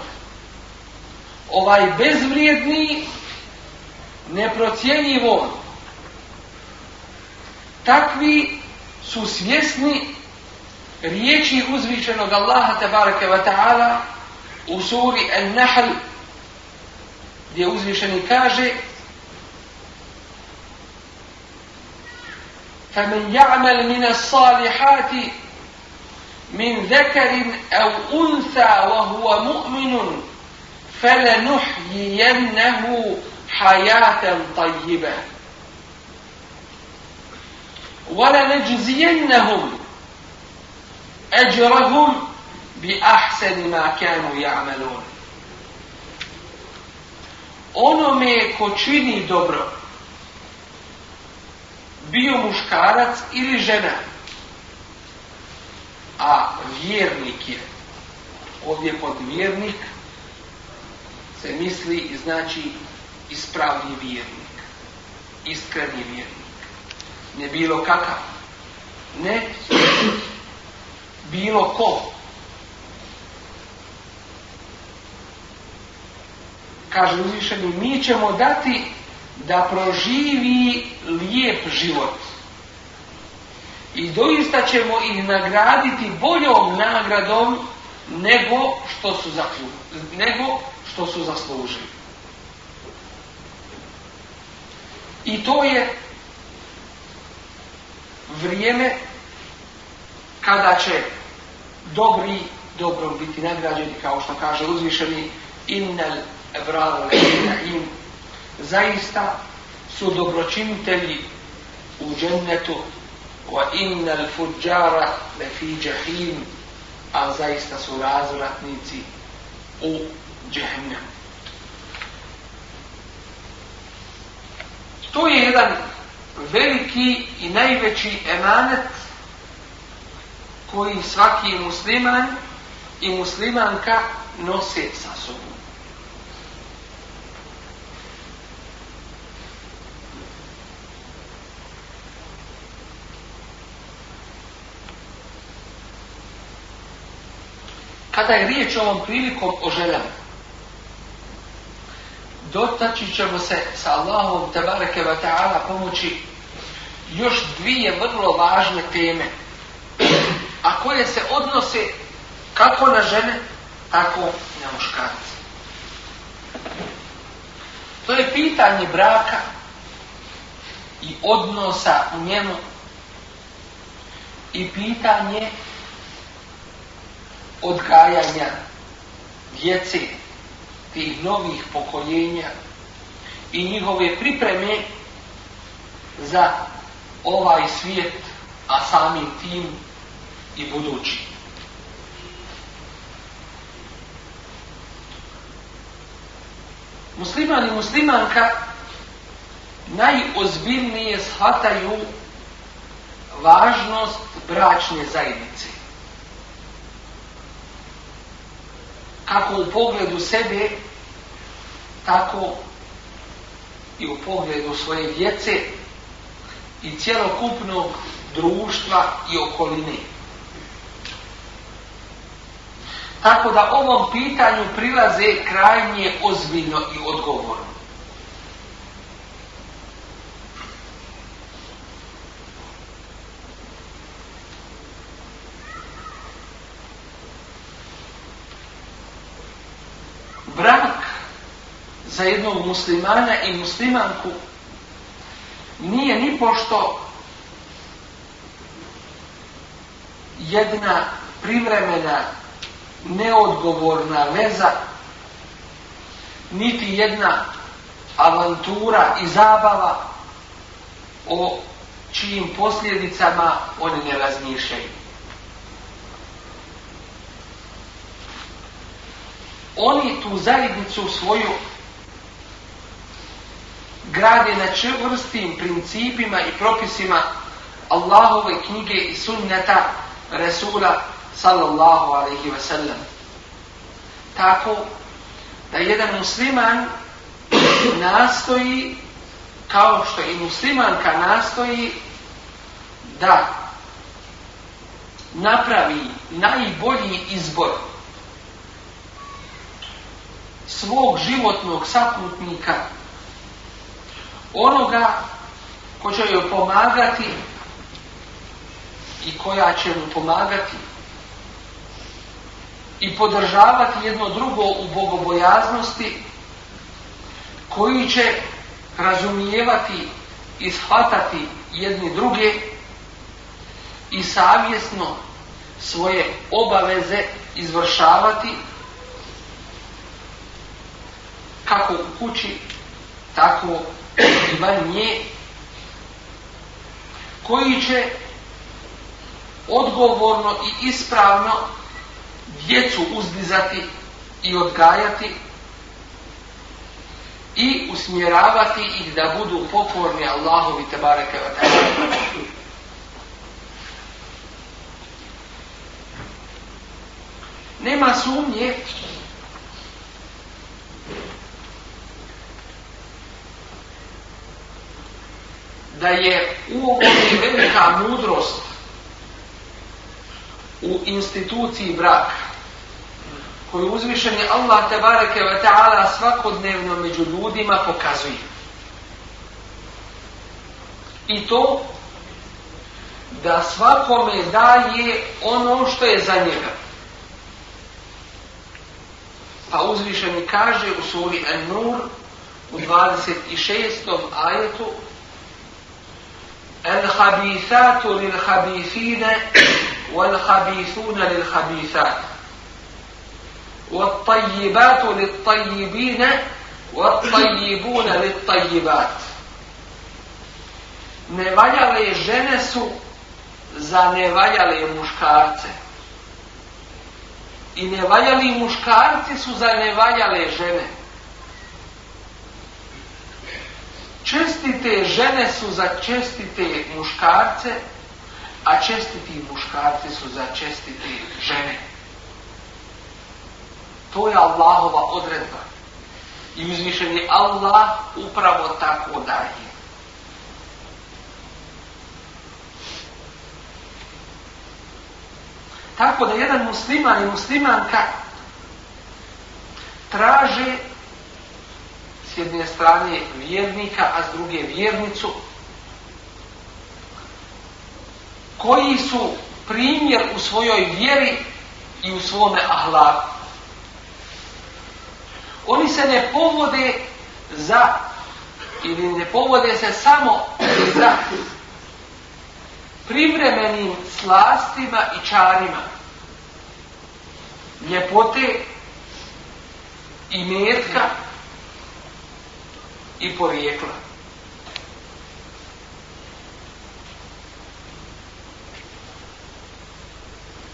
Ovaj bezvrijedni neprocjenjivo. Takvi su svjesni riječi uzvišenog Allaha tabaraka wa ta'ala u suri An-Nahl gdje uzvišeni kaže فمن يعمل من الصالحات من ذكر أو أنثى وهو مؤمن فلنحيينه hayatan tayyiba wa la najziyannahum ajrahum bi ahsani ma kanu ya'malun. Ono me ko čini dobro bio muškarac ili žena a vjernik je. Ovdje pod vjernik se misli i znači ispravni vjernik, iskreni vjernik, ne bilo kakav, ne bilo ko. Kaže uzvišeni, mi ćemo dati da proživi lijep život. I doista ćemo ih nagraditi boljom nagradom nego što su, nego što su zaslužili. I to je vrijeme kada će dobri dobrom biti nagrađeni kao što kaže uzvišeni innal ebraru im zaista su dobročinitelji u džennetu wa innel fujjara lefi džahim, jahim a zaista su razvratnici u džehennemu. To je jedan veliki i najveći emanet koji svaki musliman i muslimanka nose sa sobom. Kada je riječ ovom prilikom o željama, dotaći ćemo se sa Allahom tabareke wa ta'ala pomoći još dvije vrlo važne teme, a koje se odnose kako na žene, tako i na muškarce. To je pitanje braka i odnosa u njemu i pitanje odgajanja djece tih novih pokoljenja i njihove pripreme za ovaj svijet, a samim tim i budući. Musliman i muslimanka najozbiljnije shvataju važnost bračne zajednice. Kako u pogledu sebe, tako i u pogledu svoje djece i cjelokupnog društva i okoline. Tako da ovom pitanju prilaze krajnje ozbiljno i odgovorno. brak za jednog muslimana i muslimanku nije ni pošto jedna privremena neodgovorna veza niti jedna avantura i zabava o čijim posljedicama oni ne razmišljaju. oni tu zajednicu svoju grade na čvrstim principima i propisima Allahove knjige i sunneta Resula sallallahu alaihi ve sellem. Tako da jedan musliman nastoji kao što i muslimanka nastoji da napravi najbolji izbor svog životnog saputnika, onoga ko će joj pomagati i koja će mu pomagati i podržavati jedno drugo u bogobojaznosti, koji će razumijevati i shvatati jedni druge i savjesno svoje obaveze izvršavati kako u kući, tako i nje, koji će odgovorno i ispravno djecu uzdizati i odgajati i usmjeravati ih da budu pokorni Allahovi te bareke wa ta'ala. Nema sumnje da je u ovoj velika mudrost u instituciji braka koju uzvišeni Allah te bareke ve taala svakodnevno među ljudima pokazuje. I to da svakome daje ono što je za njega. Pa uzvišeni kaže u suri An-Nur u 26. ajetu الخبيثات للخبيثين والخبيثون للخبيثات والطيبات للطيبين والطيبون للطيبات nevaljale žene su za nevaljale muškarce. I nevaljali muškarci su za nevaljale žene. Čestite žene su za čestite muškarce, a čestiti muškarci su za čestite žene. To je Allahova odredba. I uzvišen je Allah upravo tako daje. Tako da jedan musliman i muslimanka traže s jedne strane vjernika, a s druge vjernicu, koji su primjer u svojoj vjeri i u svome ahlaku. Oni se ne povode za ili ne povode se samo za privremenim slastima i čarima ljepote i metka i porijekla.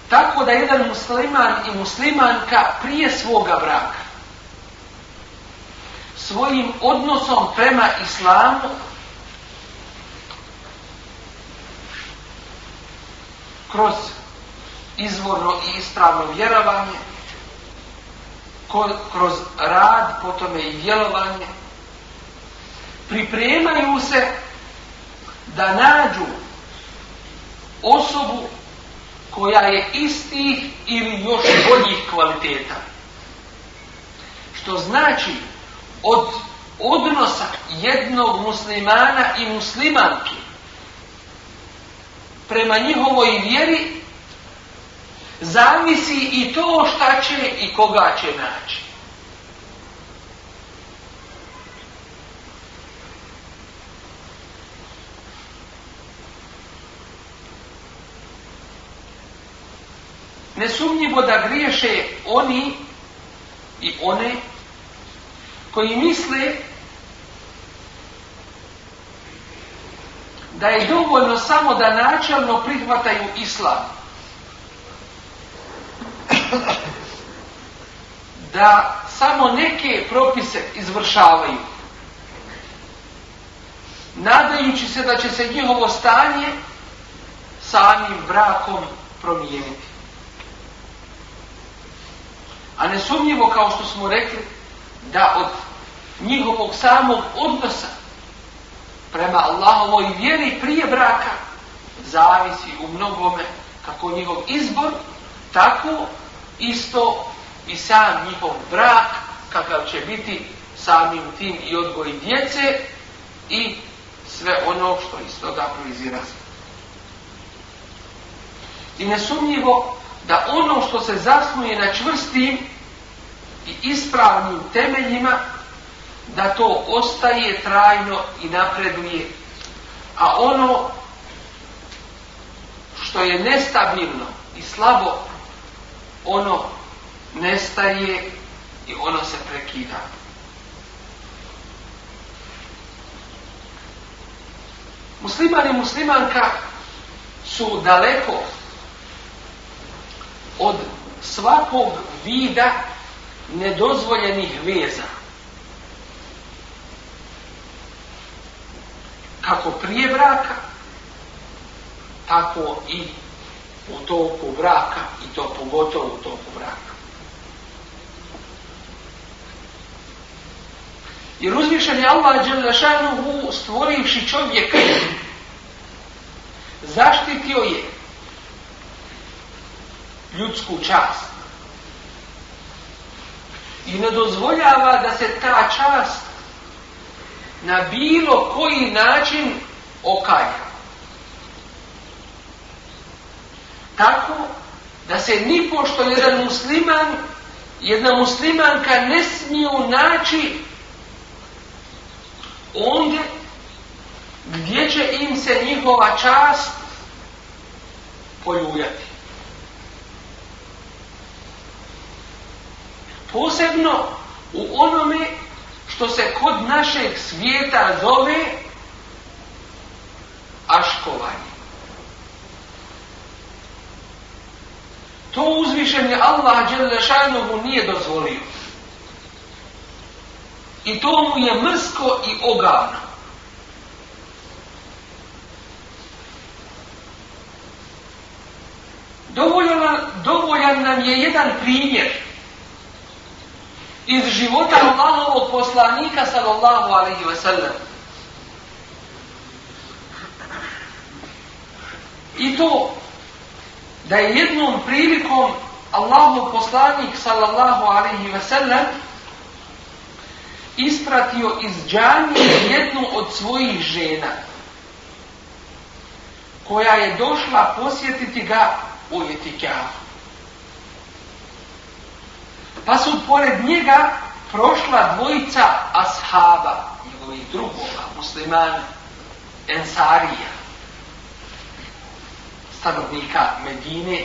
Tako da jedan musliman i muslimanka prije svoga braka svojim odnosom prema islamu kroz izvorno i ispravno vjerovanje, kroz rad, potom i djelovanje, pripremaju se da nađu osobu koja je istih ili još boljih kvaliteta. Što znači od odnosa jednog muslimana i muslimanke prema njihovoj vjeri zavisi i to šta će i koga će naći. Nesumnjivo da griješe oni i one koji misle da je dovoljno samo da načalno prihvataju islam. Da samo neke propise izvršavaju. Nadajući se da će se njihovo stanje samim brakom promijeniti. A nesumnjivo, kao što smo rekli, da od njihovog samog odnosa prema Allahovoj vjeri prije braka zavisi u mnogome kako njihov izbor, tako isto i sam njihov brak kakav će biti samim tim i odgoj djece i sve ono što iz toga proizira. I nesumnjivo da ono što se zasnuje na čvrstim i ispravnim temeljima da to ostaje trajno i napreduje. A ono što je nestabilno i slabo, ono nestaje i ono se prekida. Musliman i muslimanka su daleko od svakog vida nedozvoljenih veza. kako prije braka, tako i u toku braka i to pogotovo u toku braka. Jer uzvišen je Allah Đelešanuhu stvorivši čovjeka zaštitio je ljudsku čast i ne dozvoljava da se ta čast na bilo koji način okaja. Tako da se ni pošto jedan musliman, jedna muslimanka ne smiju naći ondje gdje će im se njihova čast poljuljati. Posebno u onome što se kod našeg svijeta zove aškovanje. To uzvišenje Allah Đelešanovu nije dozvolio. I to mu je mrsko i ogavno. Dovoljan, dovoljan nam je jedan primjer iz života Allahovog poslanika sallallahu alaihi wa sallam. I to da je jednom prilikom Allahov poslanik sallallahu alaihi wa sallam ispratio iz džanije jednu od svojih žena koja je došla posjetiti ga u etikafu. Pa su pored njega prošla dvojica ashaba, njegovih drugova, muslimana, ensarija, stanovnika Medine,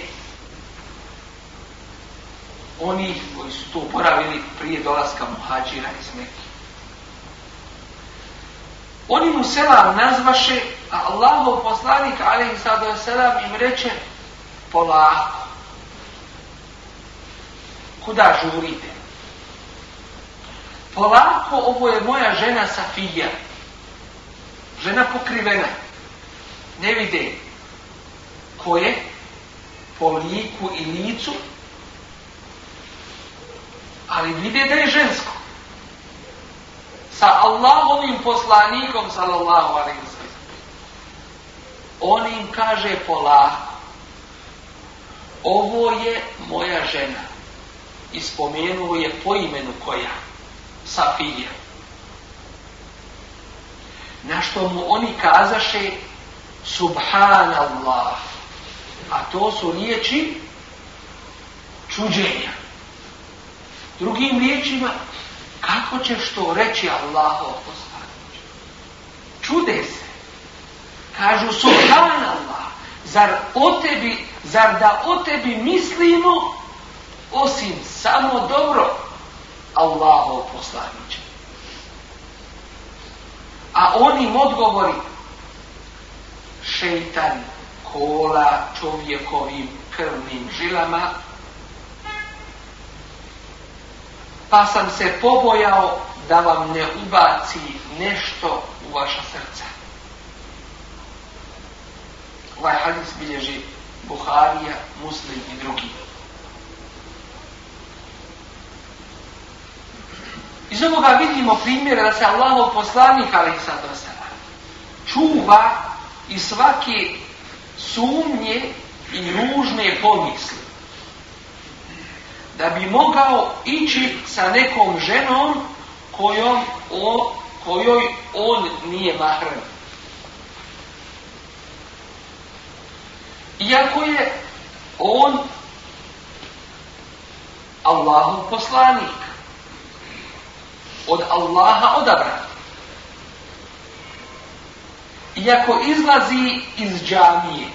oni koji su to uporavili prije dolaska muhađira iz Mekke. Oni mu selam nazvaše, a Allahov poslanik, alaihi sada selam, im reče, polako. Kuda žurite? Polako, ovo je moja žena Safija. Žena pokrivena. Ne vide ko je po liku i licu, ali vide da je žensko. Sa Allahovim poslanikom, sallallahu alaihi sallam. On im kaže polako ovo je moja žena. I spomenuo je po imenu koja? Safija. Na što mu oni kazaše Subhanallah. A to su riječi čuđenja. Drugim riječima, kako će što reći Allah poslaniče? Čude se. Kažu Subhanallah. Zar o tebi Zar da o tebi mislimo osim samo dobro Allahov poslaniče? A onim odgovori šeitan kola čovjekovim krvnim žilama pa sam se pobojao da vam ne ubaci nešto u vaša srca. Ovaj hadis bilježi Buharija, Muslim i drugi. Iz ovoga vidimo primjera da se Allahov poslanik, ali i sad čuva i svake sumnje i ružne pomisli. Da bi mogao ići sa nekom ženom kojom o, kojoj on nije mahran. Iako je on Allahov poslanik. Od Allaha odabran. Iako izlazi iz džamije.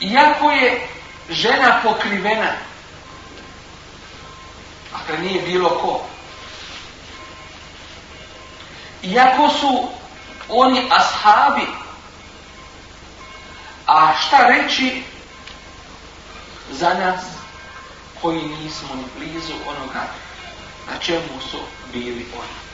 Iako je žena pokrivena. A kad nije bilo ko. Iako su oni ashabi A šta reći za nas koji nismo ni blizu onoga na čemu su bili oni.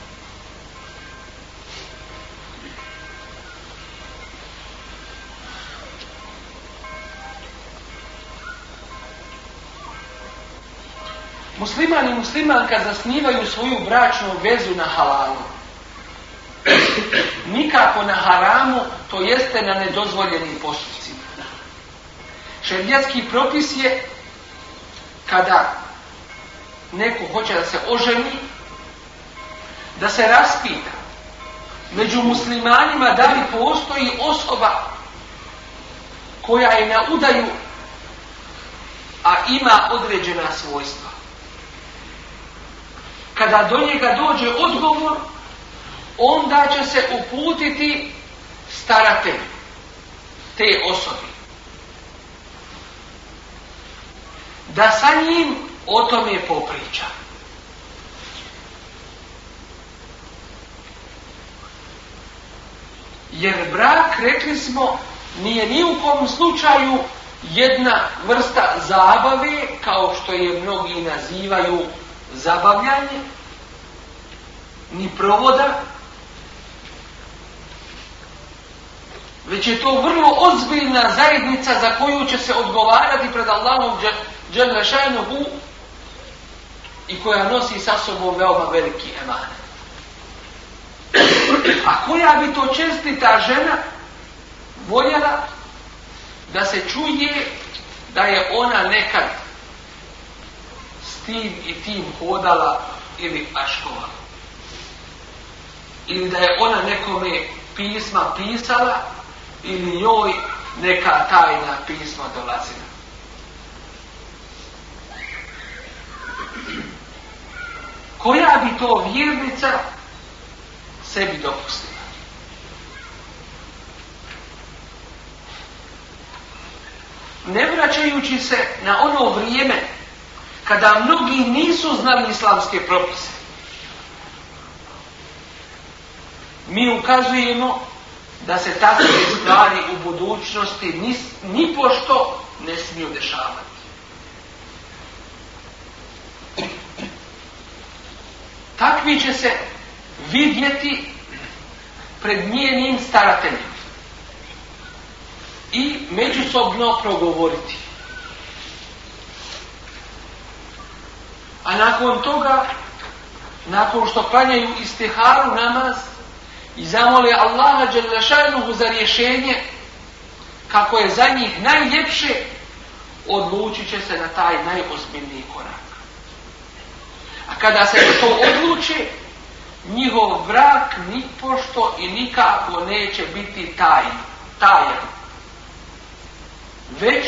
Musliman i muslimanka zasnivaju svoju bračnu vezu na halalu nikako na haramu, to jeste na nedozvoljenim postupcima. Šerijatski propis je kada neko hoće da se oženi, da se raspita među muslimanima da li postoji osoba koja je na udaju, a ima određena svojstva. Kada do njega dođe odgovor, onda će se uputiti staratelj te osobe. Da sa njim o tome popriča. Jer brak, rekli smo, nije ni u kom slučaju jedna vrsta zabave, kao što je mnogi nazivaju zabavljanje, ni provoda, već je to vrlo ozbiljna zajednica za koju će se odgovarati pred Allahom Đelešanuhu i koja nosi sa sobom veoma veliki emanet. A koja bi to čestita žena voljela da se čuje da je ona nekad s tim i tim hodala ili aškovala. Ili da je ona nekome pisma pisala ili njoj neka tajna pisma dolazila. Koja bi to vjernica sebi dopustila? Ne vraćajući se na ono vrijeme kada mnogi nisu znali islamske propise. Mi ukazujemo da se takve stvari u budućnosti ni, ni pošto ne smiju dešavati. Takvi će se vidjeti pred njenim starateljem i međusobno progovoriti. A nakon toga, nakon što klanjaju istiharu namaz, i zamole Allaha Đelešanuhu za rješenje kako je za njih najljepše, odlučit će se na taj najozbiljniji korak. A kada se to odluči, njihov brak ni pošto i nikako neće biti tajan, tajan. Već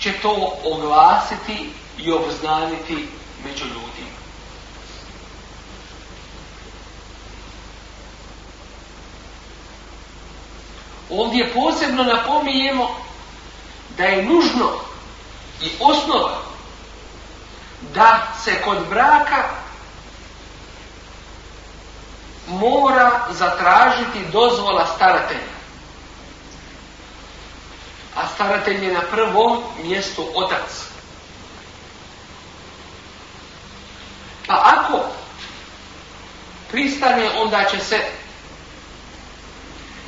će to oglasiti i obznaniti među ljudima. Ovdje posebno napominjemo da je nužno i osnova da se kod braka mora zatražiti dozvola staratelja. A staratelj je na prvom mjestu otac. Pa ako pristane, onda će se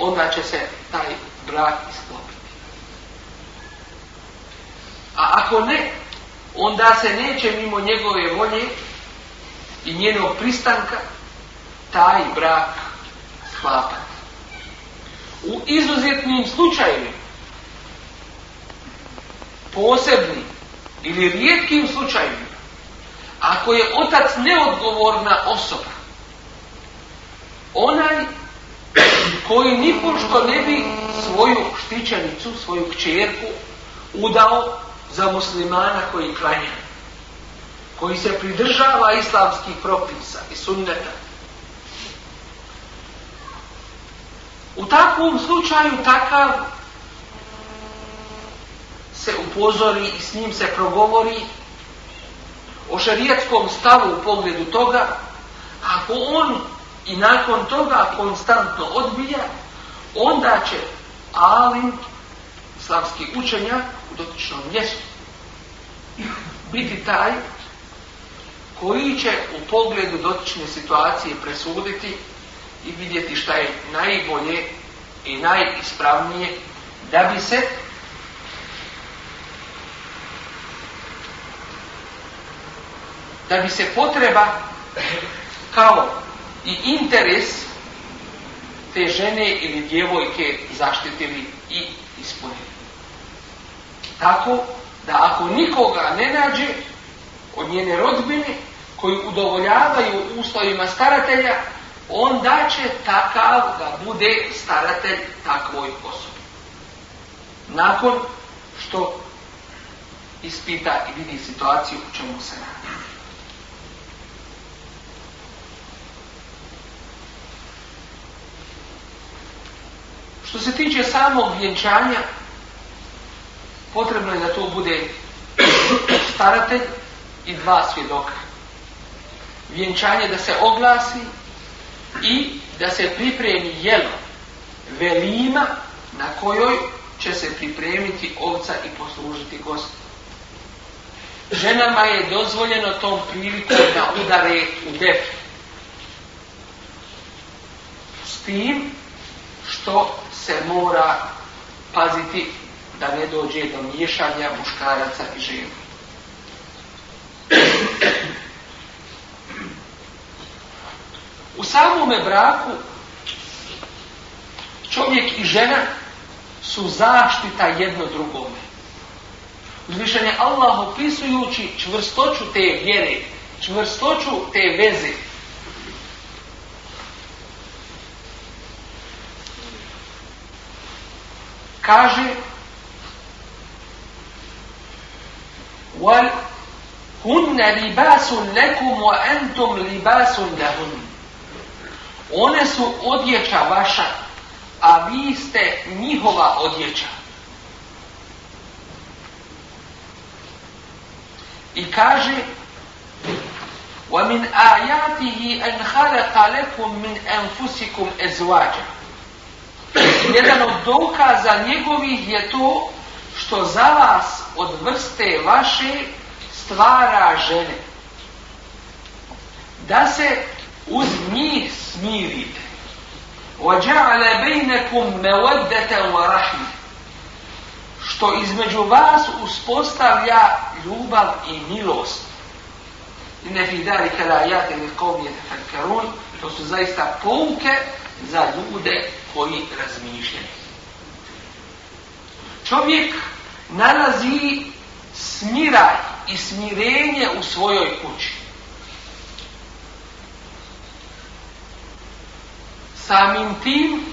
onda će se taj brak isklopiti. A ako ne, onda se neće mimo njegove volje i njenog pristanka taj brak sklapati. U izuzetnim slučajevima, posebnim ili rijetkim slučajevima, ako je otac neodgovorna osoba, onaj koji nipošto ne bi svoju štićanicu, svoju kćerku udao za muslimana koji klanja, koji se pridržava islamskih propisa i sunneta. U takvom slučaju takav se upozori i s njim se progovori o šarijetskom stavu u pogledu toga, ako on i nakon toga konstantno odbija, onda će Alim, islamski učenjak u dotičnom mjestu, biti taj koji će u pogledu dotične situacije presuditi i vidjeti šta je najbolje i najispravnije da bi se da bi se potreba kao i interes te žene ili djevojke zaštitili i ispunili. Tako da ako nikoga ne nađe od njene rodbine koji udovoljavaju uslovima staratelja, onda će takav da bude staratelj takvoj osobi. Nakon što ispita i vidi situaciju u čemu se radi. Što se tiče samog vjenčanja, potrebno je da to bude staratelj i dva svjedoka. Vjenčanje da se oglasi i da se pripremi jelo velima na kojoj će se pripremiti ovca i poslužiti gostu. Ženama je dozvoljeno tom prilikom da udare u def. S tim što se mora paziti da ne dođe do miješanja muškaraca i žena. U samome braku čovjek i žena su zaštita jedno drugome. Uzvišenje Allah opisujući čvrstoću te vjere, čvrstoću te veze. Kaže wal hunna libasun lakum wa antum libasun lahun. One su odjeća vaša, a vi ste njihova odjeća. I kaže وَمِنْ آيَاتِهِ أَنْ خَلَقَ لَكُمْ مِنْ أَنْفُسِكُمْ أَزْوَاجًا Jedan od dokaza njegovih je to što za vas od vrste vaše stvara žene. Da se uz njih smirite. وَجَعَلَ بَيْنَكُمْ مَوَدَّةً وَرَحْمَةً Što između vas uspostavlja ljubav i milost. Inne fi dari kada ajate li qawmi yatafakkarun, to su zaista pouke za ljude koji razmišljaju. Čovjek nalazi smiraj i smirenje u svojoj kući. Samim tim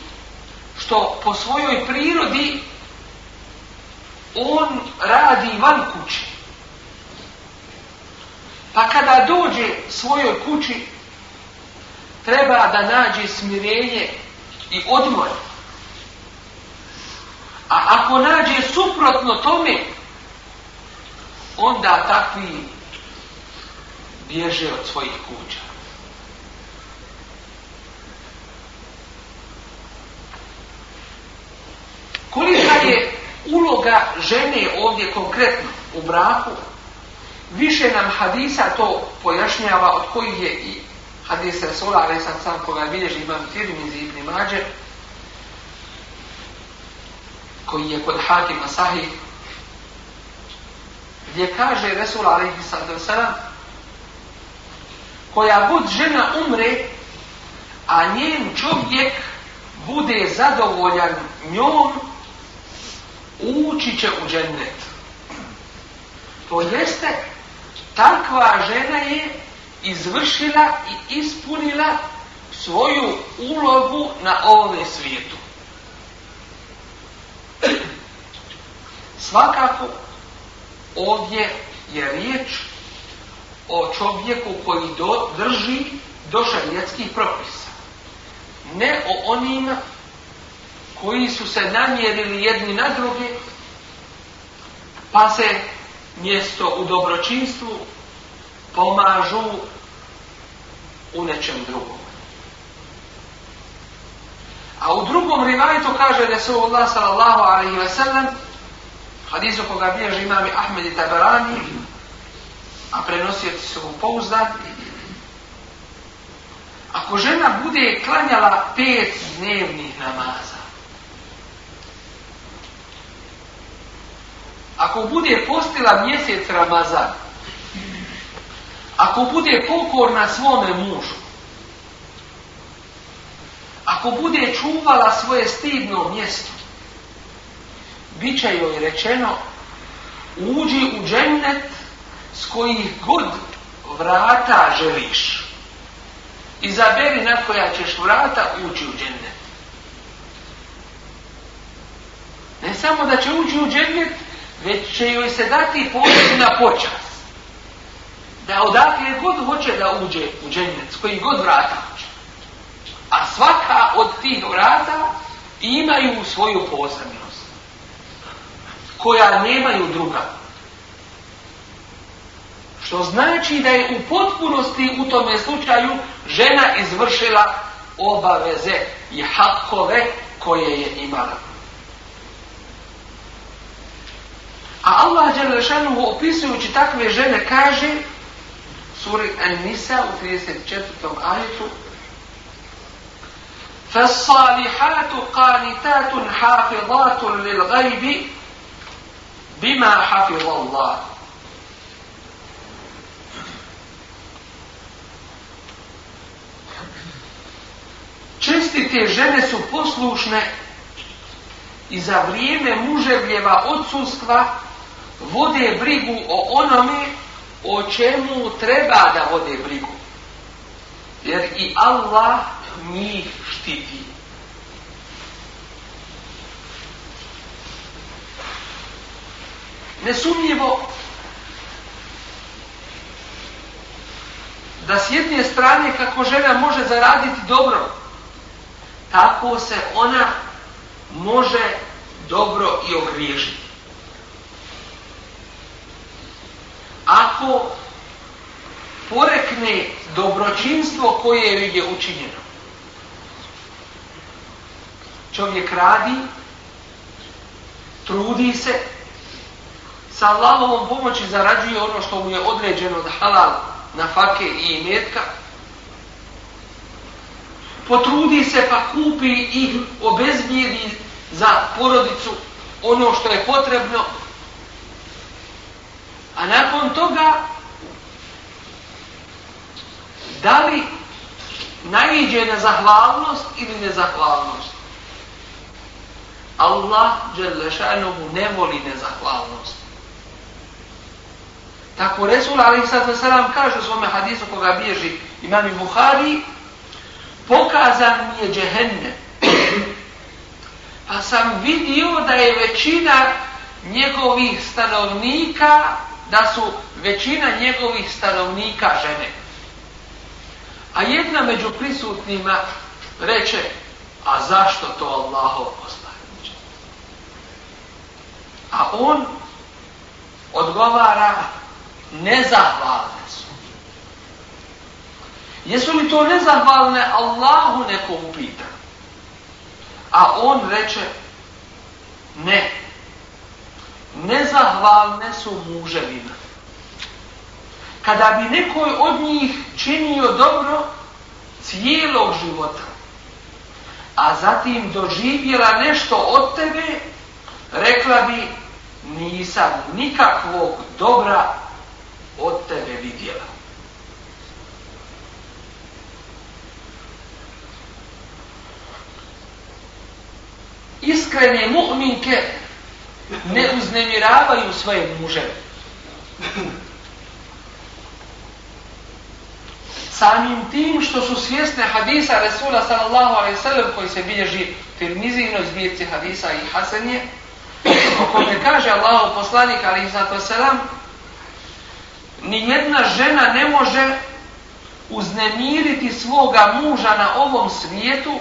što po svojoj prirodi on radi van kući. Pa kada dođe svojoj kući, treba da nađe smirenje i odmor. A ako nađe suprotno tome, onda takvi bježe od svojih kuća. Kolika je uloga žene ovdje konkretno u braku, više nam hadisa to pojašnjava od kojih je i hadis Rasula, ali sam sam koga bilježi imam Tirmizi ibn Mađer, koji je kod Hakima Sahih, gdje kaže Resul alaihi sallam koja god žena umre, a njen čovjek bude zadovoljan njom, ući će u džennet. To jeste, takva žena je izvršila i ispunila svoju ulogu na ovome svijetu. Svakako, ovdje je riječ o čovjeku koji do, drži do šarijetskih propisa. Ne o onima koji su se namjerili jedni na druge, pa se mjesto u dobročinstvu pomažu u nečem drugom. A u drugom rivajetu kaže Resulullah sallallahu alaihi ve sellem, hadisu koga bježi imami Ahmed i Tabarani, a prenosioci su mu pouzdani, ako žena bude klanjala pet dnevnih namaza, ako bude postila mjesec Ramazan, ako bude pokorna svome mužu, ako bude čuvala svoje stidno mjesto, bit će joj rečeno, uđi u džennet s kojih god vrata želiš. Izaberi na koja ćeš vrata ući u džennet. Ne samo da će ući u džennet, već će joj se dati posebna počast. Da odakle god hoće da uđe u džennet, s kojih god vrata hoće. A svaka od tih vrata imaju svoju posebnost, koja nemaju druga. Što znači da je u potpunosti u tome slučaju žena izvršila obaveze i hakove koje je imala. A Allah Đelešanuhu opisujući takve žene kaže suri An-Nisa u 34. ajetu فالصالحات قانتات حافظات للغيب bima hafidhu Allah čestite žene su poslušne i za vrijeme muževljeva odsustva vode brigu o onome o čemu treba da vode brigu. Jer i Allah njih štiti. Nesumnjivo da s jedne strane kako žena može zaraditi dobro, tako se ona može dobro i ogriješiti. Ako porekne dobročinstvo koje je učinjeno, čovjek radi, trudi se, sa Allahovom pomoći zarađuje ono što mu je određeno da halal na fake i imetka, potrudi se pa kupi i obezbijedi za porodicu ono što je potrebno, a nakon toga da li najiđe nezahvalnost ili nezahvalnost? Allah Đelešanuhu ne voli nezahvalnost. Tako Resul Ali Sada Salam kaže u svome hadisu koga bježi imam i Buhari, pokazan mi je džehennem. Pa sam vidio da je većina njegovih stanovnika, da su većina njegovih stanovnika žene. A jedna među prisutnima reče, a zašto to Allahov poslaniče? A on odgovara, nezahvalne su. Jesu li to nezahvalne Allahu neko upita? A on reče, ne. Nezahvalne su muževina. Kada bi nekoj od njih činio dobro cijelog života, a zatim doživjela nešto od tebe, rekla bi, nisam nikakvog dobra od tebe vidjela. Iskrene mu'minke ne uznemiravaju svoje muže. Samim tim što su svjesne hadisa Resula sallallahu alaihi sallam koji se bilježi Tirmizino zbirci hadisa i hasenje, o kome kaže Allahu poslanik alaihi sallam, nijedna žena ne može uznemiriti svoga muža na ovom svijetu,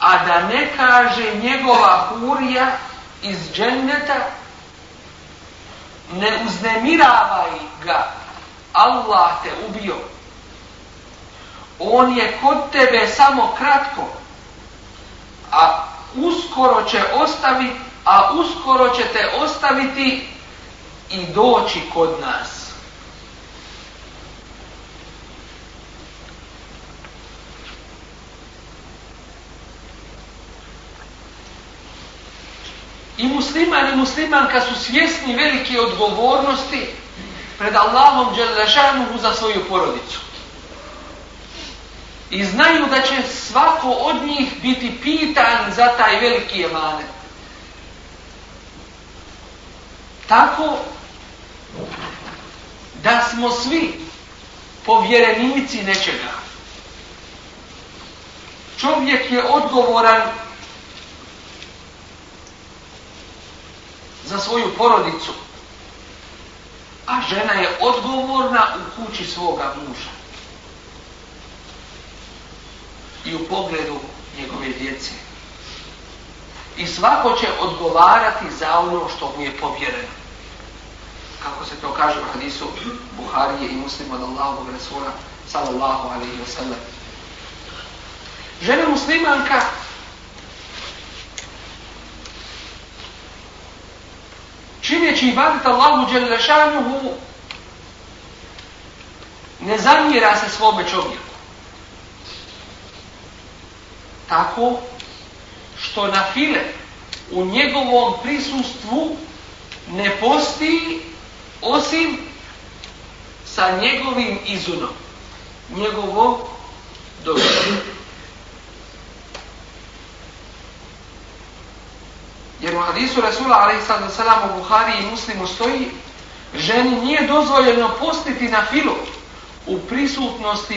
a da ne kaže njegova hurija iz dženneta, ne uznemiravaj ga, Allah te ubio. On je kod tebe samo kratko, a uskoro će ostaviti, a uskoro će te ostaviti i doći kod nas. I musliman i muslimanka su svjesni velike odgovornosti pred Allahom Đelešanuhu za svoju porodicu. I znaju da će svako od njih biti pitan za taj veliki emanet. Tako da smo svi povjerenici nečega. Čovjek je odgovoran za svoju porodicu, a žena je odgovorna u kući svoga muža i u pogledu njegove djece. I svako će odgovarati za ono što mu je povjereno. Kako se to kaže u hadisu Buharije i muslima od Allahovog Rasula sallallahu alaihi wa sallam. Žena muslimanka čineći ibadet Allahu Đelešanuhu ne zamjera se svome čovjeku. Tako što na file u njegovom prisustvu ne posti osim sa njegovim izunom, njegovom dogodom. Jer u hadisu Rasula a.s. u Buhari i Muslimu stoji ženi nije dozvoljeno postiti na filu u prisutnosti